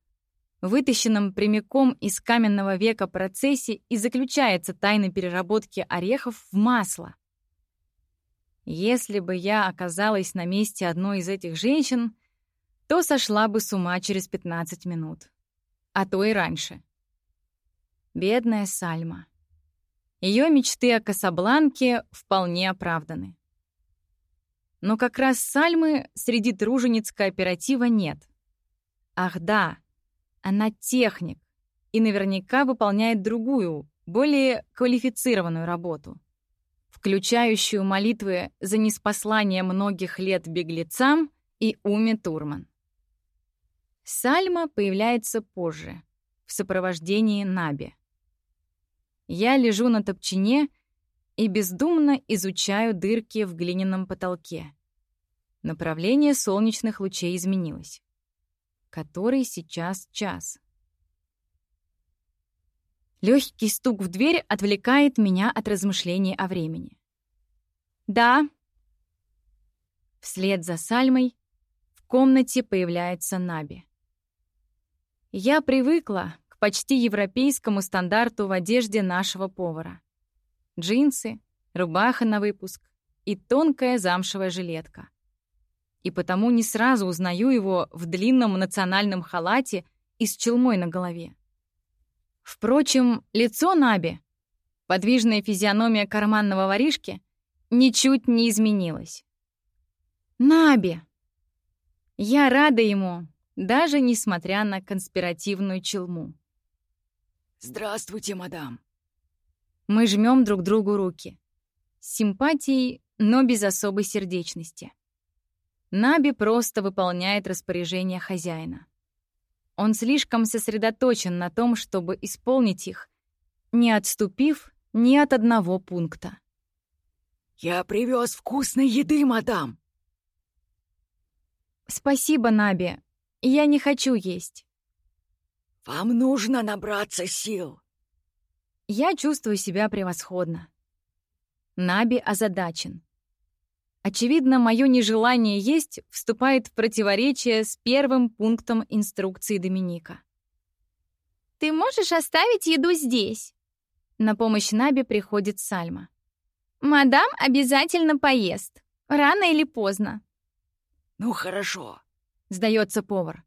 вытащенном прямиком из каменного века процессе и заключается тайна переработки орехов в масло? Если бы я оказалась на месте одной из этих женщин, то сошла бы с ума через 15 минут. А то и раньше. Бедная Сальма. Ее мечты о Касабланке вполне оправданы. Но как раз Сальмы среди тружениц кооператива нет. Ах да, она техник и наверняка выполняет другую, более квалифицированную работу, включающую молитвы за неспослание многих лет беглецам и Уме Турман. Сальма появляется позже, в сопровождении Наби. Я лежу на топчине и бездумно изучаю дырки в глиняном потолке. Направление солнечных лучей изменилось. Который сейчас час. Легкий стук в дверь отвлекает меня от размышлений о времени. «Да». Вслед за Сальмой в комнате появляется Наби. Я привыкла к почти европейскому стандарту в одежде нашего повара. Джинсы, рубаха на выпуск и тонкая замшевая жилетка. И потому не сразу узнаю его в длинном национальном халате и с челмой на голове. Впрочем, лицо Наби, подвижная физиономия карманного воришки, ничуть не изменилось. Наби! Я рада ему, даже несмотря на конспиративную челму. «Здравствуйте, мадам!» Мы жмем друг другу руки. С симпатией, но без особой сердечности. Наби просто выполняет распоряжение хозяина. Он слишком сосредоточен на том, чтобы исполнить их, не отступив ни от одного пункта. «Я привез вкусной еды, мадам!» «Спасибо, Наби. Я не хочу есть». «Вам нужно набраться сил». Я чувствую себя превосходно. Наби озадачен. Очевидно, мое нежелание есть вступает в противоречие с первым пунктом инструкции Доминика. «Ты можешь оставить еду здесь?» На помощь Наби приходит Сальма. «Мадам обязательно поест. Рано или поздно». «Ну хорошо», — сдается повар.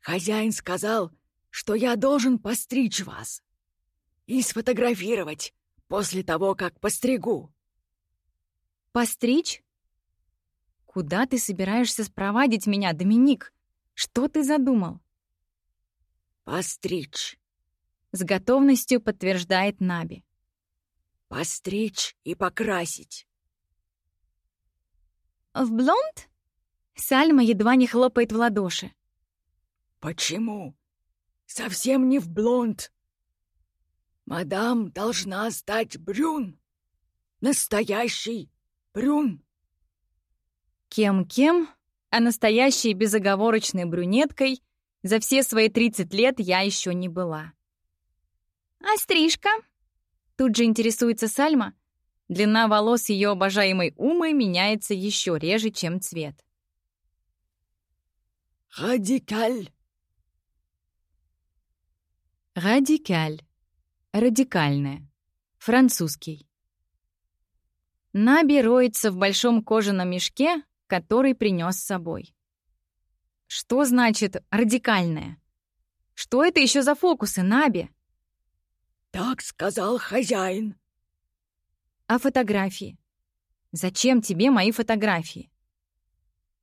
«Хозяин сказал, что я должен постричь вас и сфотографировать после того, как постригу». «Постричь? Куда ты собираешься спровадить меня, Доминик? Что ты задумал?» «Постричь», — с готовностью подтверждает Наби. «Постричь и покрасить». «В блонд?» Сальма едва не хлопает в ладоши. «Почему? Совсем не в блонд. Мадам должна стать брюн. Настоящий Брюн!» Кем-кем, а настоящей безоговорочной брюнеткой за все свои 30 лет я еще не была. «А стрижка?» Тут же интересуется Сальма. Длина волос ее обожаемой Умы меняется еще реже, чем цвет. «Радикаль!» Радикаль. Радикальная. Французский. Наби роется в большом кожаном мешке, который принес с собой. Что значит «радикальное»? Что это еще за фокусы, Наби? Так сказал хозяин. А фотографии? Зачем тебе мои фотографии?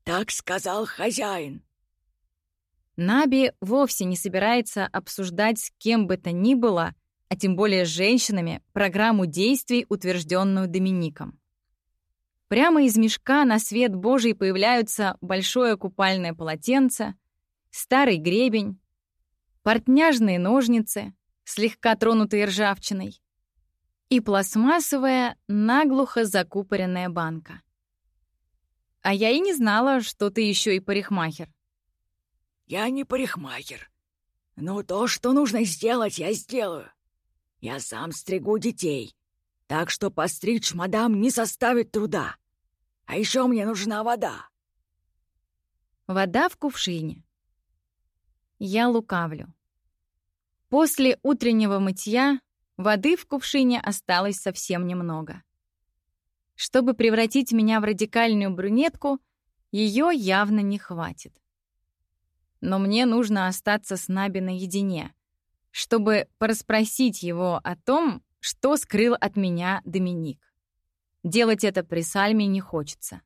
Так сказал хозяин. Наби вовсе не собирается обсуждать с кем бы то ни было, а тем более с женщинами, программу действий, утвержденную Домиником. Прямо из мешка на свет Божий появляются большое купальное полотенце, старый гребень, портняжные ножницы, слегка тронутые ржавчиной, и пластмассовая, наглухо закупоренная банка. А я и не знала, что ты еще и парикмахер. Я не парикмахер. Но то, что нужно сделать, я сделаю. Я сам стригу детей, так что постричь мадам не составит труда. А еще мне нужна вода. Вода в кувшине. Я лукавлю. После утреннего мытья воды в кувшине осталось совсем немного. Чтобы превратить меня в радикальную брюнетку, ее явно не хватит. Но мне нужно остаться с Наби наедине, чтобы порасспросить его о том, что скрыл от меня Доминик. Делать это при Сальме не хочется.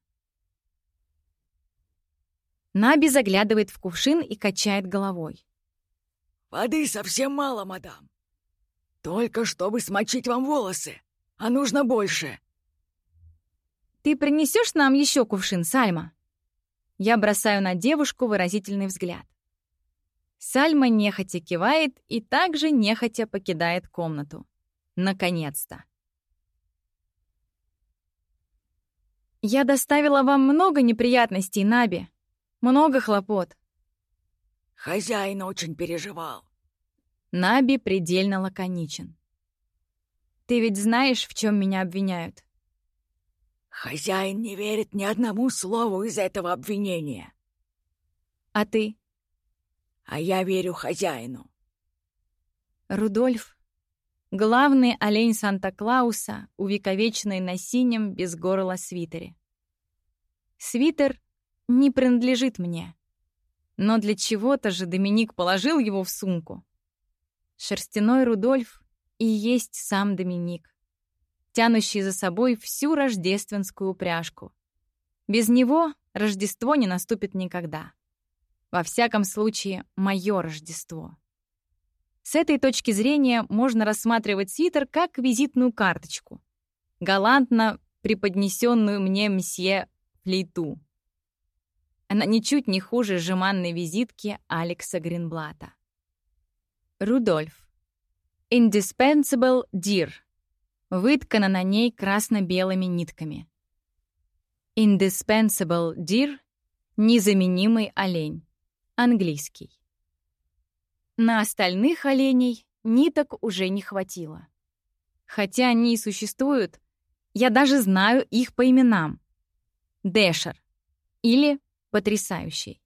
Наби заглядывает в кувшин и качает головой. «Воды совсем мало, мадам. Только чтобы смочить вам волосы, а нужно больше». «Ты принесешь нам еще кувшин, Сальма?» Я бросаю на девушку выразительный взгляд. Сальма нехотя кивает и также нехотя покидает комнату. Наконец-то. «Я доставила вам много неприятностей, Наби. Много хлопот». «Хозяин очень переживал». Наби предельно лаконичен. «Ты ведь знаешь, в чем меня обвиняют?» «Хозяин не верит ни одному слову из этого обвинения». «А ты?» «А я верю хозяину». Рудольф Главный олень Санта-Клауса, увековеченный на синем без горла свитере. Свитер не принадлежит мне. Но для чего-то же Доминик положил его в сумку. Шерстяной Рудольф и есть сам Доминик, тянущий за собой всю рождественскую упряжку. Без него Рождество не наступит никогда. Во всяком случае, мое Рождество. С этой точки зрения можно рассматривать свитер как визитную карточку, галантно преподнесенную мне мсье Флейту. Она ничуть не хуже жеманной визитки Алекса Гринблата. Рудольф. Indispensable Deer. Выткана на ней красно-белыми нитками. Indispensable Deer — незаменимый олень. Английский. На остальных оленей ниток уже не хватило. Хотя они и существуют, я даже знаю их по именам. Дэшер или потрясающий.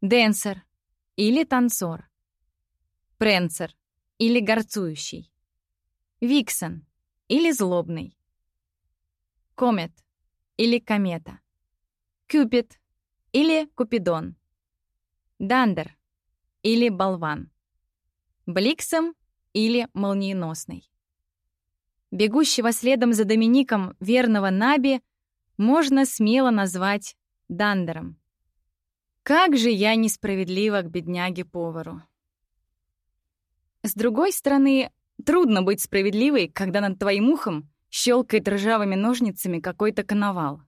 Дэнсер или танцор. Пренцер или горцующий. Виксон или злобный. Комет или комета. Кюпид или Купидон. Дандер или болван. Бликсом или молниеносный. Бегущего следом за Домиником верного Наби можно смело назвать Дандером. Как же я несправедлива к бедняге-повару. С другой стороны, трудно быть справедливой, когда над твоим ухом щелкает ржавыми ножницами какой-то коновал.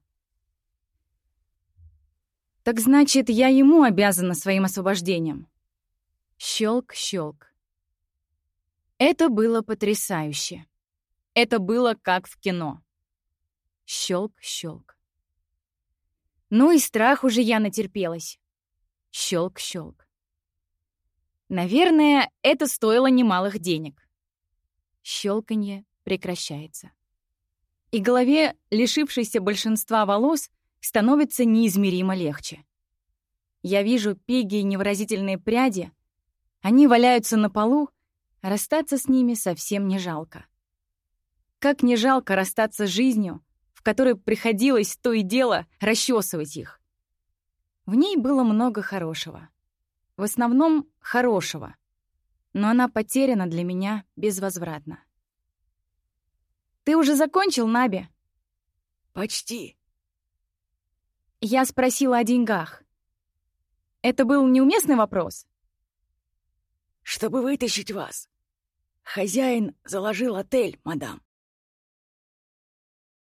Так значит, я ему обязана своим освобождением. Щелк-щелк. Это было потрясающе. Это было как в кино. Щелк-щелк. Ну и страх уже я натерпелась. Щелк-щелк. Наверное, это стоило немалых денег. Щелканье прекращается. И голове, лишившейся большинства волос, становится неизмеримо легче. Я вижу пеги и невыразительные пряди, они валяются на полу, а расстаться с ними совсем не жалко. Как не жалко расстаться с жизнью, в которой приходилось то и дело расчесывать их. В ней было много хорошего. В основном хорошего. Но она потеряна для меня безвозвратно. «Ты уже закончил, Наби?» «Почти». Я спросила о деньгах. Это был неуместный вопрос? Чтобы вытащить вас. Хозяин заложил отель, мадам.